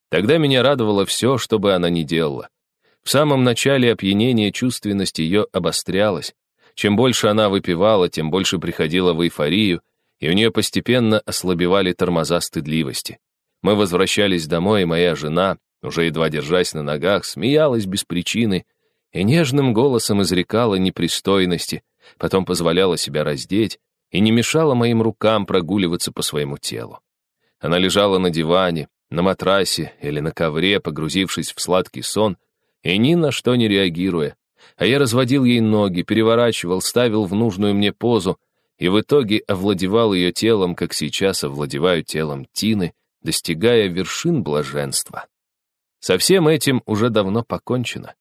Speaker 1: Тогда меня радовало все, что бы она ни делала. В самом начале опьянения чувственность ее обострялась. Чем больше она выпивала, тем больше приходила в эйфорию, и у нее постепенно ослабевали тормоза стыдливости. Мы возвращались домой, и моя жена, уже едва держась на ногах, смеялась без причины и нежным голосом изрекала непристойности, потом позволяла себя раздеть и не мешала моим рукам прогуливаться по своему телу. Она лежала на диване, на матрасе или на ковре, погрузившись в сладкий сон, и ни на что не реагируя. А я разводил ей ноги, переворачивал, ставил в нужную мне позу, и в итоге овладевал ее телом, как сейчас овладеваю телом Тины, достигая вершин блаженства. Со всем этим уже давно покончено.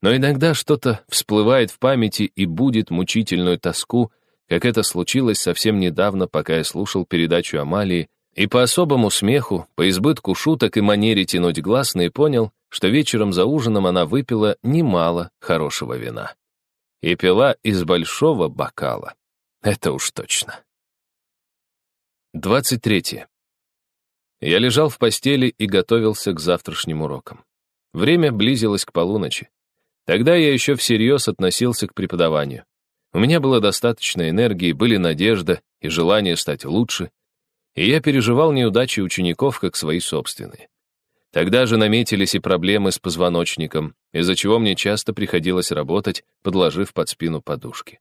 Speaker 1: Но иногда что-то всплывает в памяти и будет мучительную тоску, как это случилось совсем недавно, пока я слушал передачу Амалии, и по особому смеху, по избытку шуток и манере тянуть гласные понял, что вечером за ужином она выпила немало хорошего вина. И пила из большого бокала. Это уж точно. 23. Я лежал в постели и готовился к завтрашним урокам. Время близилось к полуночи. Тогда я еще всерьез относился к преподаванию. У меня было достаточно энергии, были надежда и желание стать лучше, и я переживал неудачи учеников как свои собственные. Тогда же наметились и проблемы с позвоночником, из-за чего мне часто приходилось работать, подложив под спину подушки.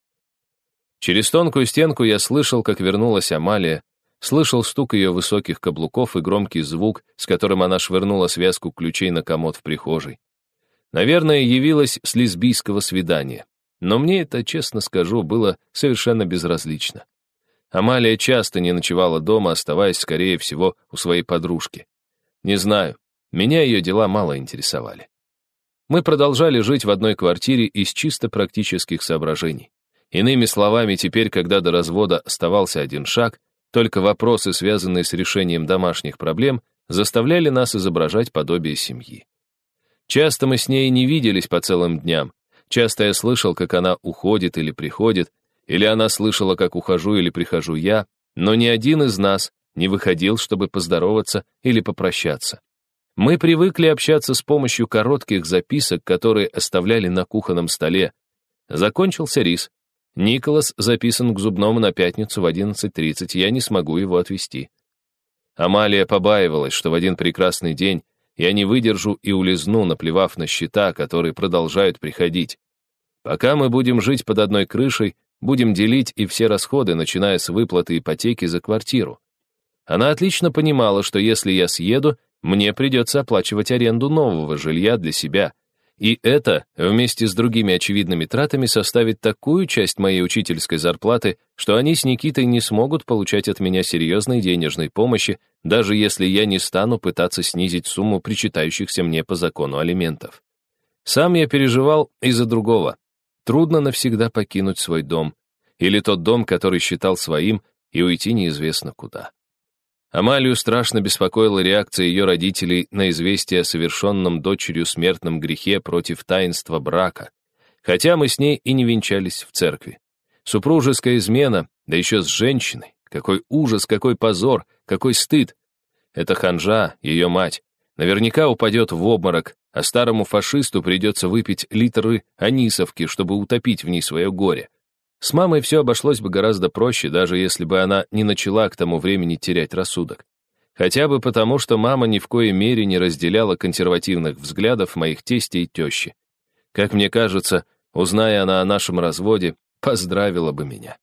Speaker 1: Через тонкую стенку я слышал, как вернулась Амалия, слышал стук ее высоких каблуков и громкий звук, с которым она швырнула связку ключей на комод в прихожей. Наверное, явилась с лесбийского свидания. Но мне это, честно скажу, было совершенно безразлично. Амалия часто не ночевала дома, оставаясь, скорее всего, у своей подружки. Не знаю, меня ее дела мало интересовали. Мы продолжали жить в одной квартире из чисто практических соображений. Иными словами, теперь, когда до развода оставался один шаг, только вопросы, связанные с решением домашних проблем, заставляли нас изображать подобие семьи. Часто мы с ней не виделись по целым дням. Часто я слышал, как она уходит или приходит, или она слышала, как ухожу или прихожу я, но ни один из нас не выходил, чтобы поздороваться или попрощаться. Мы привыкли общаться с помощью коротких записок, которые оставляли на кухонном столе. Закончился рис, Николас записан к зубному на пятницу в 11.30, я не смогу его отвезти. Амалия побаивалась, что в один прекрасный день я не выдержу и улизну, наплевав на счета, которые продолжают приходить. Пока мы будем жить под одной крышей, будем делить и все расходы, начиная с выплаты ипотеки за квартиру. Она отлично понимала, что если я съеду, мне придется оплачивать аренду нового жилья для себя. И это, вместе с другими очевидными тратами, составит такую часть моей учительской зарплаты, что они с Никитой не смогут получать от меня серьезной денежной помощи, даже если я не стану пытаться снизить сумму причитающихся мне по закону алиментов. Сам я переживал из-за другого. Трудно навсегда покинуть свой дом, или тот дом, который считал своим, и уйти неизвестно куда. Амалию страшно беспокоила реакция ее родителей на известие о совершенном дочерью смертном грехе против таинства брака, хотя мы с ней и не венчались в церкви. Супружеская измена, да еще с женщиной. Какой ужас, какой позор, какой стыд. Это ханжа, ее мать. Наверняка упадет в обморок, а старому фашисту придется выпить литры анисовки, чтобы утопить в ней свое горе. С мамой все обошлось бы гораздо проще, даже если бы она не начала к тому времени терять рассудок. Хотя бы потому, что мама ни в коей мере не разделяла консервативных взглядов моих тестей и тещи. Как мне кажется, узная она о нашем разводе, поздравила бы меня.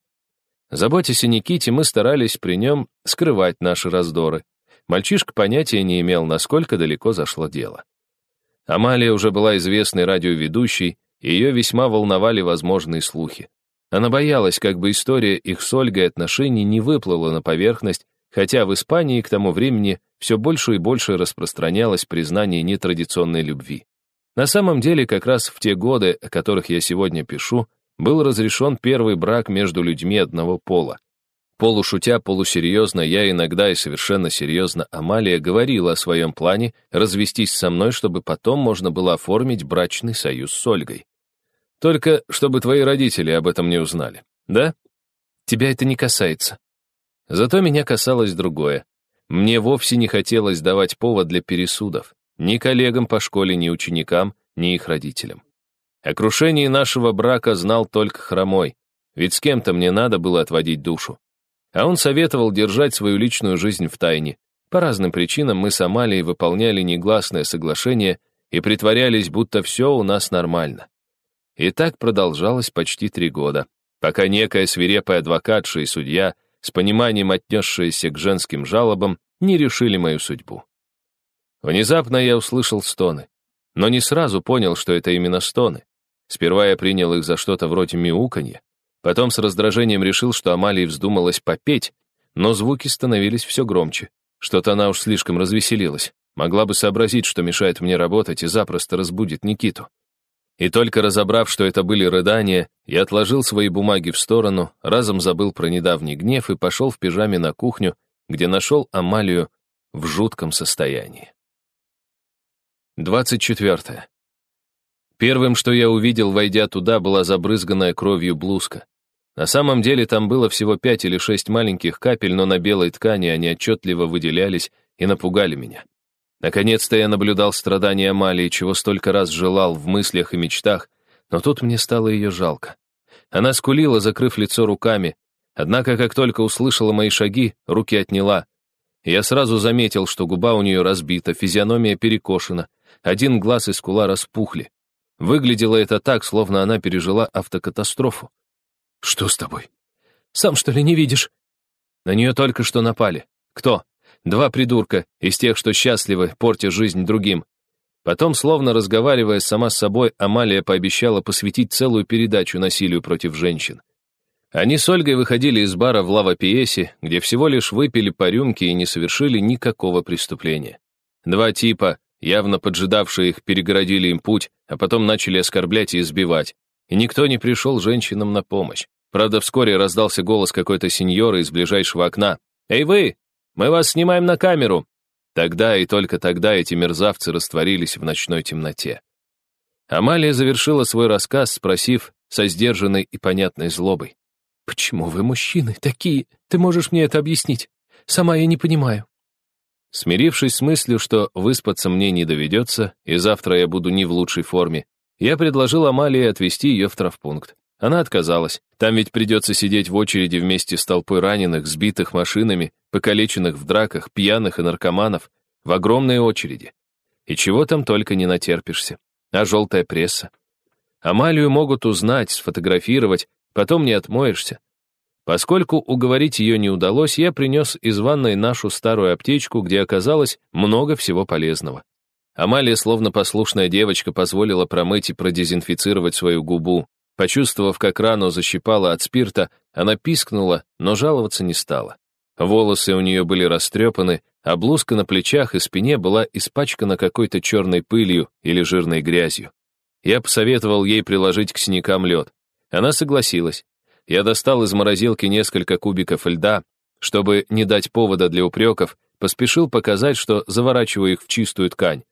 Speaker 1: Заботясь о Никите, мы старались при нем скрывать наши раздоры. Мальчишка понятия не имел, насколько далеко зашло дело. Амалия уже была известной радиоведущей, и ее весьма волновали возможные слухи. Она боялась, как бы история их с Ольгой отношений не выплыла на поверхность, хотя в Испании к тому времени все больше и больше распространялось признание нетрадиционной любви. На самом деле, как раз в те годы, о которых я сегодня пишу, был разрешен первый брак между людьми одного пола. Полушутя, полусерьезно, я иногда и совершенно серьезно Амалия говорила о своем плане развестись со мной, чтобы потом можно было оформить брачный союз с Ольгой. Только чтобы твои родители об этом не узнали. Да? Тебя это не касается. Зато меня касалось другое. Мне вовсе не хотелось давать повод для пересудов. Ни коллегам по школе, ни ученикам, ни их родителям. О крушении нашего брака знал только хромой, ведь с кем-то мне надо было отводить душу. А он советовал держать свою личную жизнь в тайне. По разным причинам мы с Амалией выполняли негласное соглашение и притворялись, будто все у нас нормально. И так продолжалось почти три года, пока некая свирепая адвокатша и судья, с пониманием отнесшаяся к женским жалобам, не решили мою судьбу. Внезапно я услышал стоны, но не сразу понял, что это именно стоны. Сперва я принял их за что-то вроде мяуканья, потом с раздражением решил, что Амалии вздумалась попеть, но звуки становились все громче. Что-то она уж слишком развеселилась. Могла бы сообразить, что мешает мне работать, и запросто разбудит Никиту. И только разобрав, что это были рыдания, я отложил свои бумаги в сторону, разом забыл про недавний гнев и пошел в пижаме на кухню, где нашел Амалию в жутком состоянии. 24. Первым, что я увидел, войдя туда, была забрызганная кровью блузка. На самом деле там было всего пять или шесть маленьких капель, но на белой ткани они отчетливо выделялись и напугали меня. Наконец-то я наблюдал страдания Амалии, чего столько раз желал в мыслях и мечтах, но тут мне стало ее жалко. Она скулила, закрыв лицо руками, однако, как только услышала мои шаги, руки отняла. Я сразу заметил, что губа у нее разбита, физиономия перекошена, один глаз и скула распухли. Выглядело это так, словно она пережила автокатастрофу. «Что с тобой? Сам, что ли, не видишь?» На нее только что напали. Кто? Два придурка, из тех, что счастливы, портя жизнь другим. Потом, словно разговаривая сама с собой, Амалия пообещала посвятить целую передачу насилию против женщин. Они с Ольгой выходили из бара в Лава-Пиесе, где всего лишь выпили по рюмке и не совершили никакого преступления. Два типа, явно поджидавшие их, перегородили им путь, а потом начали оскорблять и избивать. И никто не пришел женщинам на помощь. Правда, вскоре раздался голос какой-то сеньоры из ближайшего окна. «Эй вы, мы вас снимаем на камеру!» Тогда и только тогда эти мерзавцы растворились в ночной темноте. Амалия завершила свой рассказ, спросив со сдержанной и понятной злобой. «Почему вы, мужчины, такие? Ты можешь мне это объяснить? Сама я не понимаю». Смирившись с мыслью, что выспаться мне не доведется, и завтра я буду не в лучшей форме, я предложил Амалии отвезти ее в травпункт. Она отказалась. Там ведь придется сидеть в очереди вместе с толпой раненых, сбитых машинами, покалеченных в драках, пьяных и наркоманов, в огромной очереди. И чего там только не натерпишься. А желтая пресса. Амалию могут узнать, сфотографировать, потом не отмоешься. Поскольку уговорить ее не удалось, я принес из ванной нашу старую аптечку, где оказалось много всего полезного. Амалия, словно послушная девочка, позволила промыть и продезинфицировать свою губу. Почувствовав, как рану защипала от спирта, она пискнула, но жаловаться не стала. Волосы у нее были растрепаны, а блузка на плечах и спине была испачкана какой-то черной пылью или жирной грязью. Я посоветовал ей приложить к синякам лед. Она согласилась. Я достал из морозилки несколько кубиков льда, чтобы не дать повода для упреков, поспешил показать, что заворачиваю их в чистую ткань.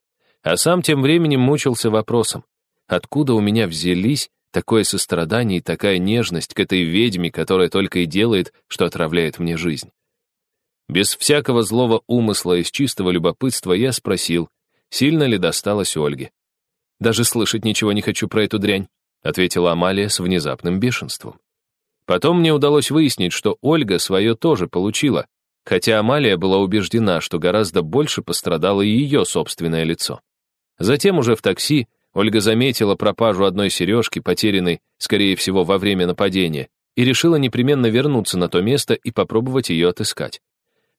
Speaker 1: А сам тем временем мучился вопросом, откуда у меня взялись такое сострадание и такая нежность к этой ведьме, которая только и делает, что отравляет мне жизнь. Без всякого злого умысла и с чистого любопытства я спросил, сильно ли досталось Ольге. «Даже слышать ничего не хочу про эту дрянь», ответила Амалия с внезапным бешенством. Потом мне удалось выяснить, что Ольга свое тоже получила, хотя Амалия была убеждена, что гораздо больше пострадало ее собственное лицо. Затем уже в такси Ольга заметила пропажу одной сережки, потерянной, скорее всего, во время нападения, и решила непременно вернуться на то место и попробовать ее отыскать.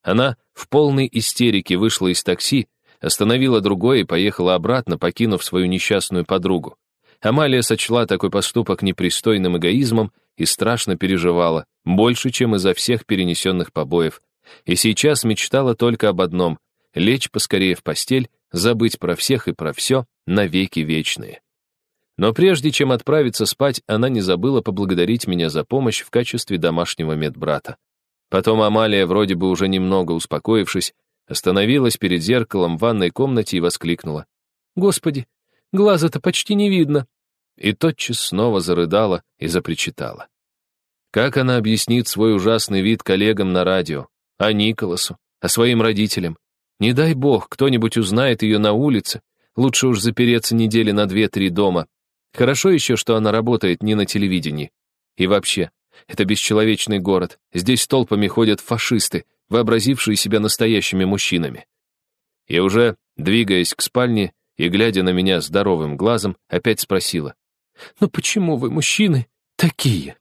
Speaker 1: Она в полной истерике вышла из такси, остановила другое и поехала обратно, покинув свою несчастную подругу. Амалия сочла такой поступок непристойным эгоизмом и страшно переживала, больше, чем из-за всех перенесенных побоев, и сейчас мечтала только об одном — лечь поскорее в постель, забыть про всех и про все навеки вечные. Но прежде чем отправиться спать, она не забыла поблагодарить меня за помощь в качестве домашнего медбрата. Потом Амалия, вроде бы уже немного успокоившись, остановилась перед зеркалом в ванной комнате и воскликнула. «Господи, глаза-то почти не видно и тотчас снова зарыдала и запричитала. Как она объяснит свой ужасный вид коллегам на радио, а Николасу, а своим родителям? Не дай бог, кто-нибудь узнает ее на улице, лучше уж запереться недели на две-три дома. Хорошо еще, что она работает не на телевидении. И вообще, это бесчеловечный город, здесь толпами ходят фашисты, вообразившие себя настоящими мужчинами. И уже, двигаясь к спальне и глядя на меня здоровым глазом, опять спросила. Но почему вы, мужчины, такие?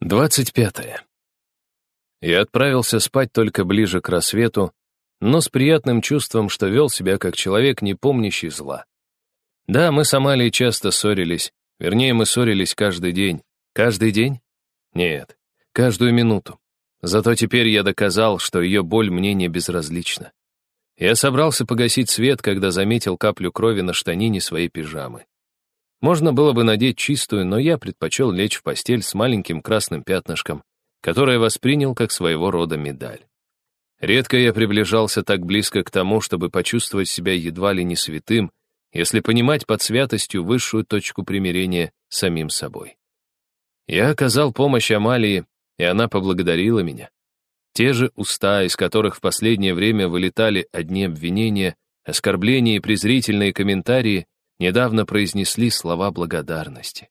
Speaker 1: Двадцать пятое. Я отправился спать только ближе к рассвету, но с приятным чувством, что вел себя как человек, не помнящий зла. Да, мы с Амалией часто ссорились, вернее, мы ссорились каждый день. Каждый день? Нет, каждую минуту. Зато теперь я доказал, что ее боль мне не безразлична. Я собрался погасить свет, когда заметил каплю крови на штанине своей пижамы. Можно было бы надеть чистую, но я предпочел лечь в постель с маленьким красным пятнышком, которое воспринял как своего рода медаль. Редко я приближался так близко к тому, чтобы почувствовать себя едва ли не святым, если понимать под святостью высшую точку примирения самим собой. Я оказал помощь Амалии, и она поблагодарила меня. Те же уста, из которых в последнее время вылетали одни обвинения, оскорбления и презрительные комментарии, недавно произнесли слова благодарности.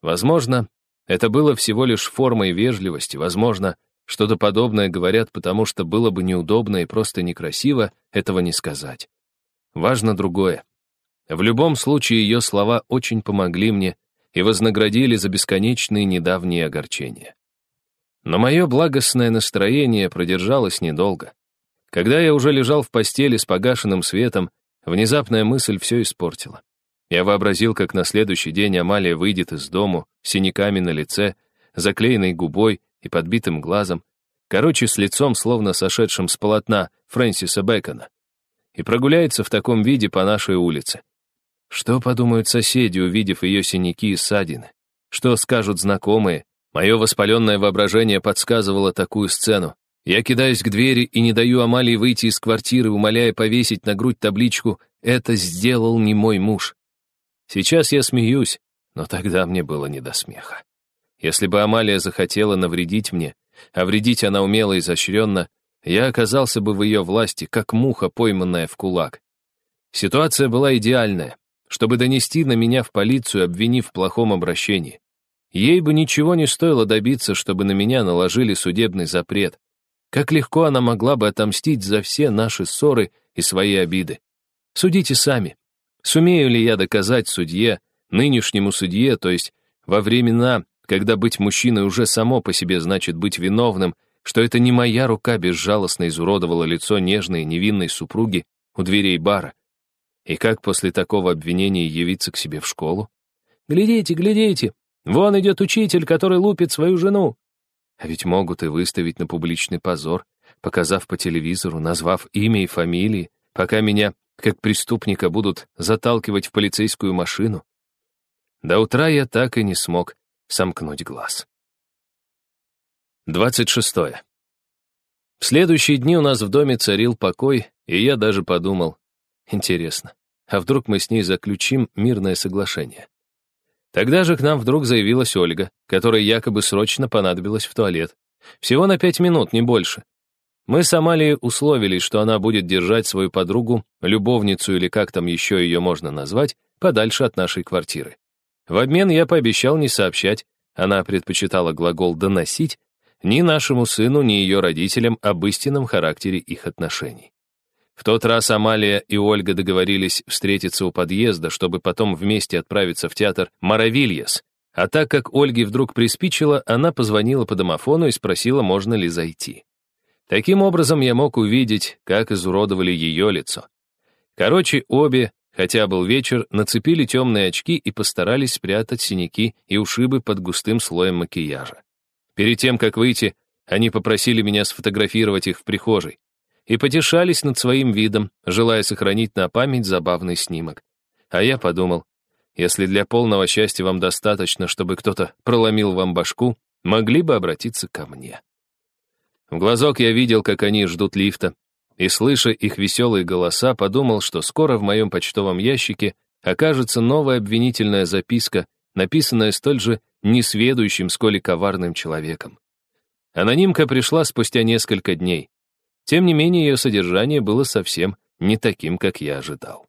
Speaker 1: Возможно, это было всего лишь формой вежливости, возможно, что-то подобное говорят, потому что было бы неудобно и просто некрасиво этого не сказать. Важно другое. В любом случае, ее слова очень помогли мне и вознаградили за бесконечные недавние огорчения. Но мое благостное настроение продержалось недолго. Когда я уже лежал в постели с погашенным светом, внезапная мысль все испортила. Я вообразил, как на следующий день Амалия выйдет из дому с синяками на лице, заклеенной губой и подбитым глазом, короче, с лицом, словно сошедшим с полотна Фрэнсиса Бэкона, и прогуляется в таком виде по нашей улице. Что подумают соседи, увидев ее синяки и ссадины? Что скажут знакомые? Мое воспаленное воображение подсказывало такую сцену. Я кидаюсь к двери и не даю Амалии выйти из квартиры, умоляя повесить на грудь табличку «Это сделал не мой муж». Сейчас я смеюсь, но тогда мне было не до смеха. Если бы Амалия захотела навредить мне, а вредить она умела и изощренно, я оказался бы в ее власти, как муха, пойманная в кулак. Ситуация была идеальная, чтобы донести на меня в полицию, обвинив в плохом обращении. Ей бы ничего не стоило добиться, чтобы на меня наложили судебный запрет. Как легко она могла бы отомстить за все наши ссоры и свои обиды. Судите сами. Сумею ли я доказать судье, нынешнему судье, то есть во времена, когда быть мужчиной уже само по себе значит быть виновным, что это не моя рука безжалостно изуродовала лицо нежной невинной супруги у дверей бара. И как после такого обвинения явиться к себе в школу? «Глядите, глядите! Вон идет учитель, который лупит свою жену!» А ведь могут и выставить на публичный позор, показав по телевизору, назвав имя и фамилии, пока меня, как преступника, будут заталкивать в полицейскую машину. До утра я так и не смог сомкнуть глаз. 26. В следующие дни у нас в доме царил покой, и я даже подумал, интересно, а вдруг мы с ней заключим мирное соглашение? Тогда же к нам вдруг заявилась Ольга, которой якобы срочно понадобилось в туалет. Всего на пять минут, не больше. Мы с Амалией условились, что она будет держать свою подругу, любовницу или как там еще ее можно назвать, подальше от нашей квартиры. В обмен я пообещал не сообщать, она предпочитала глагол «доносить», ни нашему сыну, ни ее родителям об истинном характере их отношений. В тот раз Амалия и Ольга договорились встретиться у подъезда, чтобы потом вместе отправиться в театр «Маравильяс», а так как Ольге вдруг приспичило, она позвонила по домофону и спросила, можно ли зайти. Таким образом, я мог увидеть, как изуродовали ее лицо. Короче, обе, хотя был вечер, нацепили темные очки и постарались спрятать синяки и ушибы под густым слоем макияжа. Перед тем, как выйти, они попросили меня сфотографировать их в прихожей и потешались над своим видом, желая сохранить на память забавный снимок. А я подумал, если для полного счастья вам достаточно, чтобы кто-то проломил вам башку, могли бы обратиться ко мне. В глазок я видел, как они ждут лифта, и, слыша их веселые голоса, подумал, что скоро в моем почтовом ящике окажется новая обвинительная записка, написанная столь же несведущим, сколь и коварным человеком. Анонимка пришла спустя несколько дней. Тем не менее, ее содержание было совсем не таким, как я ожидал.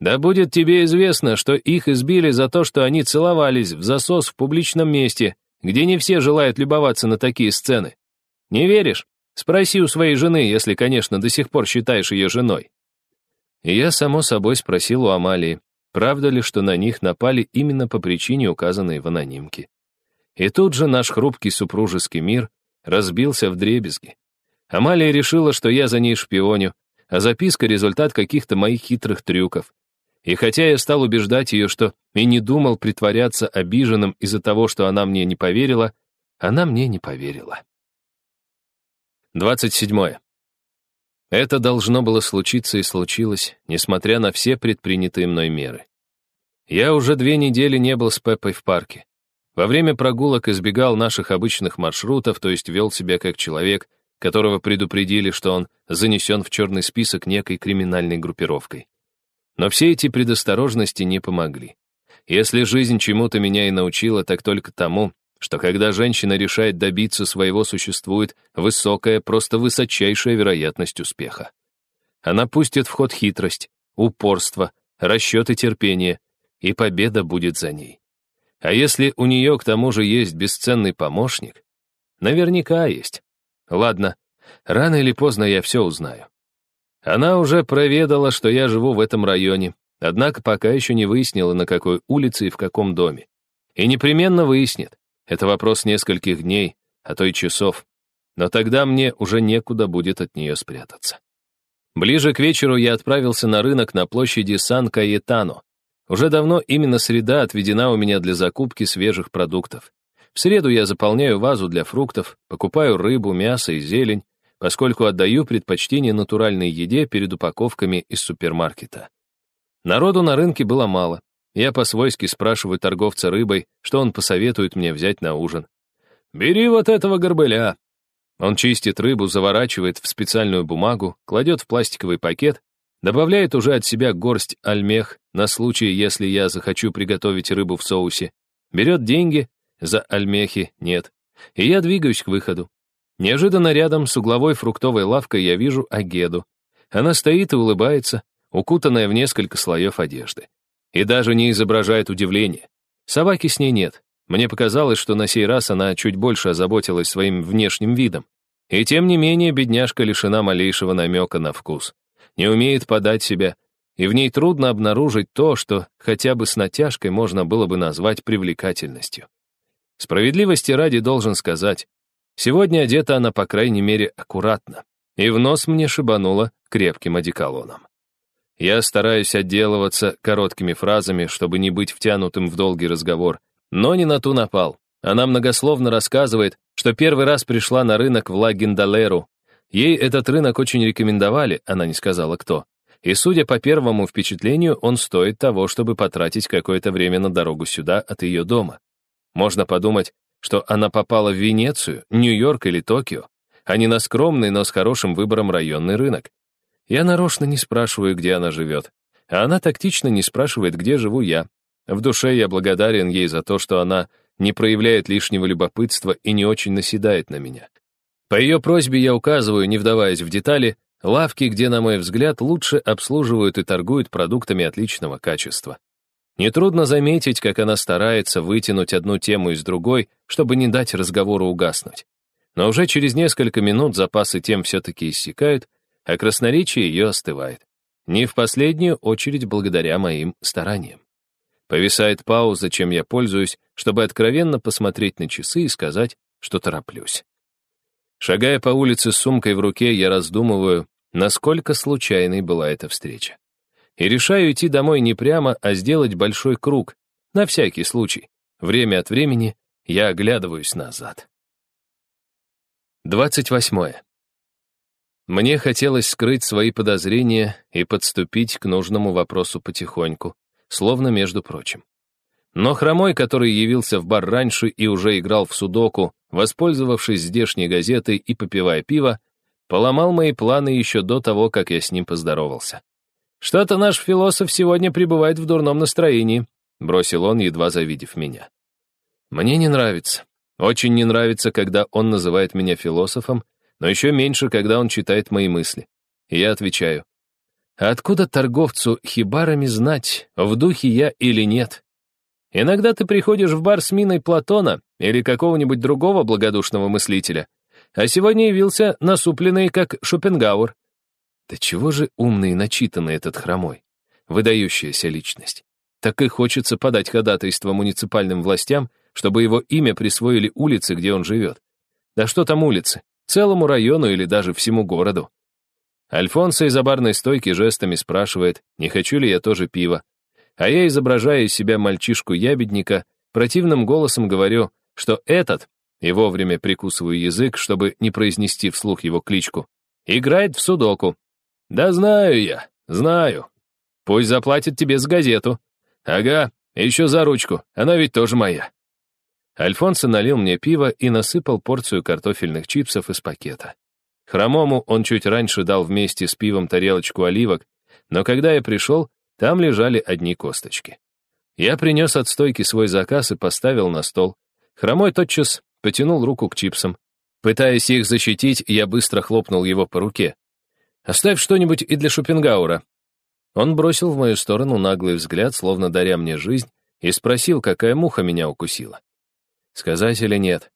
Speaker 1: «Да будет тебе известно, что их избили за то, что они целовались в засос в публичном месте, где не все желают любоваться на такие сцены. Не веришь? Спроси у своей жены, если, конечно, до сих пор считаешь ее женой. И я, само собой, спросил у Амалии, правда ли, что на них напали именно по причине, указанной в анонимке. И тут же наш хрупкий супружеский мир разбился в дребезги. Амалия решила, что я за ней шпионю, а записка — результат каких-то моих хитрых трюков. И хотя я стал убеждать ее, что и не думал притворяться обиженным из-за того, что она мне не поверила, она мне не поверила. 27. Это должно было случиться и случилось, несмотря на все предпринятые мной меры. Я уже две недели не был с Пеппой в парке. Во время прогулок избегал наших обычных маршрутов, то есть вел себя как человек, которого предупредили, что он занесен в черный список некой криминальной группировкой. Но все эти предосторожности не помогли. Если жизнь чему-то меня и научила, так только тому, что когда женщина решает добиться своего, существует высокая, просто высочайшая вероятность успеха. Она пустит в ход хитрость, упорство, расчет и терпение, и победа будет за ней. А если у нее к тому же есть бесценный помощник? Наверняка есть. Ладно, рано или поздно я все узнаю. Она уже проведала, что я живу в этом районе, однако пока еще не выяснила, на какой улице и в каком доме. И непременно выяснит. Это вопрос нескольких дней, а то и часов. Но тогда мне уже некуда будет от нее спрятаться. Ближе к вечеру я отправился на рынок на площади Сан-Каетано. Уже давно именно среда отведена у меня для закупки свежих продуктов. В среду я заполняю вазу для фруктов, покупаю рыбу, мясо и зелень, поскольку отдаю предпочтение натуральной еде перед упаковками из супермаркета. Народу на рынке было мало, я по-свойски спрашиваю торговца рыбой, что он посоветует мне взять на ужин. «Бери вот этого горбыля». Он чистит рыбу, заворачивает в специальную бумагу, кладет в пластиковый пакет, добавляет уже от себя горсть альмех на случай, если я захочу приготовить рыбу в соусе, берет деньги, за альмехи нет, и я двигаюсь к выходу. Неожиданно рядом с угловой фруктовой лавкой я вижу Агеду. Она стоит и улыбается, укутанная в несколько слоев одежды и даже не изображает удивления. Собаки с ней нет. Мне показалось, что на сей раз она чуть больше озаботилась своим внешним видом. И тем не менее бедняжка лишена малейшего намека на вкус. Не умеет подать себя и в ней трудно обнаружить то, что хотя бы с натяжкой можно было бы назвать привлекательностью. Справедливости ради должен сказать, сегодня одета она, по крайней мере, аккуратно, и в нос мне шибануло крепким одеколоном. Я стараюсь отделываться короткими фразами, чтобы не быть втянутым в долгий разговор, но не на ту напал. Она многословно рассказывает, что первый раз пришла на рынок в Лагиндалеру. Ей этот рынок очень рекомендовали, она не сказала кто. И судя по первому впечатлению, он стоит того, чтобы потратить какое-то время на дорогу сюда от ее дома. Можно подумать, что она попала в Венецию, Нью-Йорк или Токио, а не на скромный, но с хорошим выбором районный рынок. Я нарочно не спрашиваю, где она живет, а она тактично не спрашивает, где живу я. В душе я благодарен ей за то, что она не проявляет лишнего любопытства и не очень наседает на меня. По ее просьбе я указываю, не вдаваясь в детали, Лавки, где, на мой взгляд, лучше обслуживают и торгуют продуктами отличного качества. Нетрудно заметить, как она старается вытянуть одну тему из другой, чтобы не дать разговору угаснуть. Но уже через несколько минут запасы тем все-таки иссякают, а красноречие ее остывает. Не в последнюю очередь благодаря моим стараниям. Повисает пауза, чем я пользуюсь, чтобы откровенно посмотреть на часы и сказать, что тороплюсь. Шагая по улице с сумкой в руке, я раздумываю, насколько случайной была эта встреча. И решаю идти домой не прямо, а сделать большой круг, на всякий случай. Время от времени я оглядываюсь назад. 28. Мне хотелось скрыть свои подозрения и подступить к нужному вопросу потихоньку, словно между прочим. Но Хромой, который явился в бар раньше и уже играл в судоку, воспользовавшись здешней газетой и попивая пиво, поломал мои планы еще до того, как я с ним поздоровался. «Что-то наш философ сегодня пребывает в дурном настроении», бросил он, едва завидев меня. «Мне не нравится. Очень не нравится, когда он называет меня философом, но еще меньше, когда он читает мои мысли. И я отвечаю, «А откуда торговцу хибарами знать, в духе я или нет?» Иногда ты приходишь в бар с миной Платона или какого-нибудь другого благодушного мыслителя, а сегодня явился насупленный, как Шопенгауэр. Да чего же умный и начитанный этот хромой? Выдающаяся личность. Так и хочется подать ходатайство муниципальным властям, чтобы его имя присвоили улице, где он живет. Да что там улицы? Целому району или даже всему городу. Альфонсо из-за стойки жестами спрашивает, не хочу ли я тоже пива, а я, изображая из себя мальчишку-ябедника, противным голосом говорю, что этот, и вовремя прикусываю язык, чтобы не произнести вслух его кличку, играет в судоку. Да знаю я, знаю. Пусть заплатит тебе за газету. Ага, еще за ручку, она ведь тоже моя. Альфонсо налил мне пиво и насыпал порцию картофельных чипсов из пакета. Хромому он чуть раньше дал вместе с пивом тарелочку оливок, но когда я пришел, там лежали одни косточки. Я принес от стойки свой заказ и поставил на стол. Хромой тотчас потянул руку к чипсам. Пытаясь их защитить, я быстро хлопнул его по руке. «Оставь что-нибудь и для Шопенгаура». Он бросил в мою сторону наглый взгляд, словно даря мне жизнь, и спросил, какая муха меня укусила. Сказать или нет?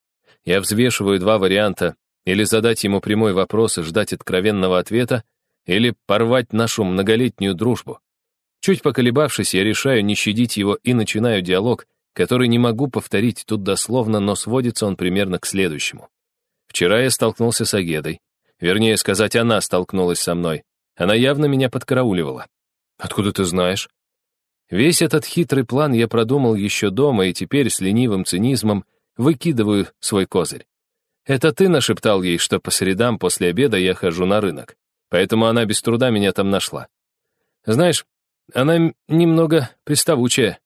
Speaker 1: Я взвешиваю два варианта, или задать ему прямой вопрос и ждать откровенного ответа, или порвать нашу многолетнюю дружбу. Чуть поколебавшись, я решаю не щадить его и начинаю диалог, который не могу повторить тут дословно, но сводится он примерно к следующему. Вчера я столкнулся с Агедой. Вернее сказать, она столкнулась со мной. Она явно меня подкарауливала. Откуда ты знаешь? Весь этот хитрый план я продумал еще дома и теперь с ленивым цинизмом выкидываю свой козырь. Это ты нашептал ей, что по средам после обеда я хожу на рынок. Поэтому она без труда меня там нашла. Знаешь, она немного приставучая.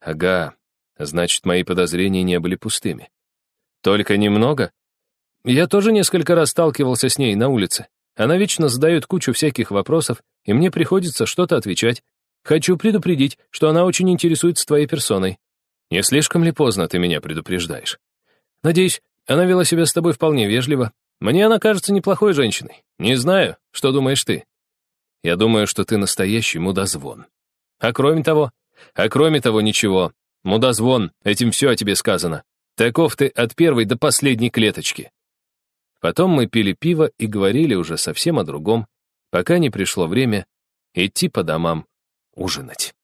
Speaker 1: Ага, значит, мои подозрения не были пустыми. Только немного? Я тоже несколько раз сталкивался с ней на улице. Она вечно задает кучу всяких вопросов, и мне приходится что-то отвечать. Хочу предупредить, что она очень интересуется твоей персоной. Не слишком ли поздно ты меня предупреждаешь? Надеюсь, она вела себя с тобой вполне вежливо. Мне она кажется неплохой женщиной. Не знаю, что думаешь ты. Я думаю, что ты настоящий мудозвон. А кроме того, а кроме того ничего. Мудозвон, этим все о тебе сказано. Таков ты от первой до последней клеточки. Потом мы пили пиво и говорили уже совсем о другом, пока не пришло время идти по домам ужинать.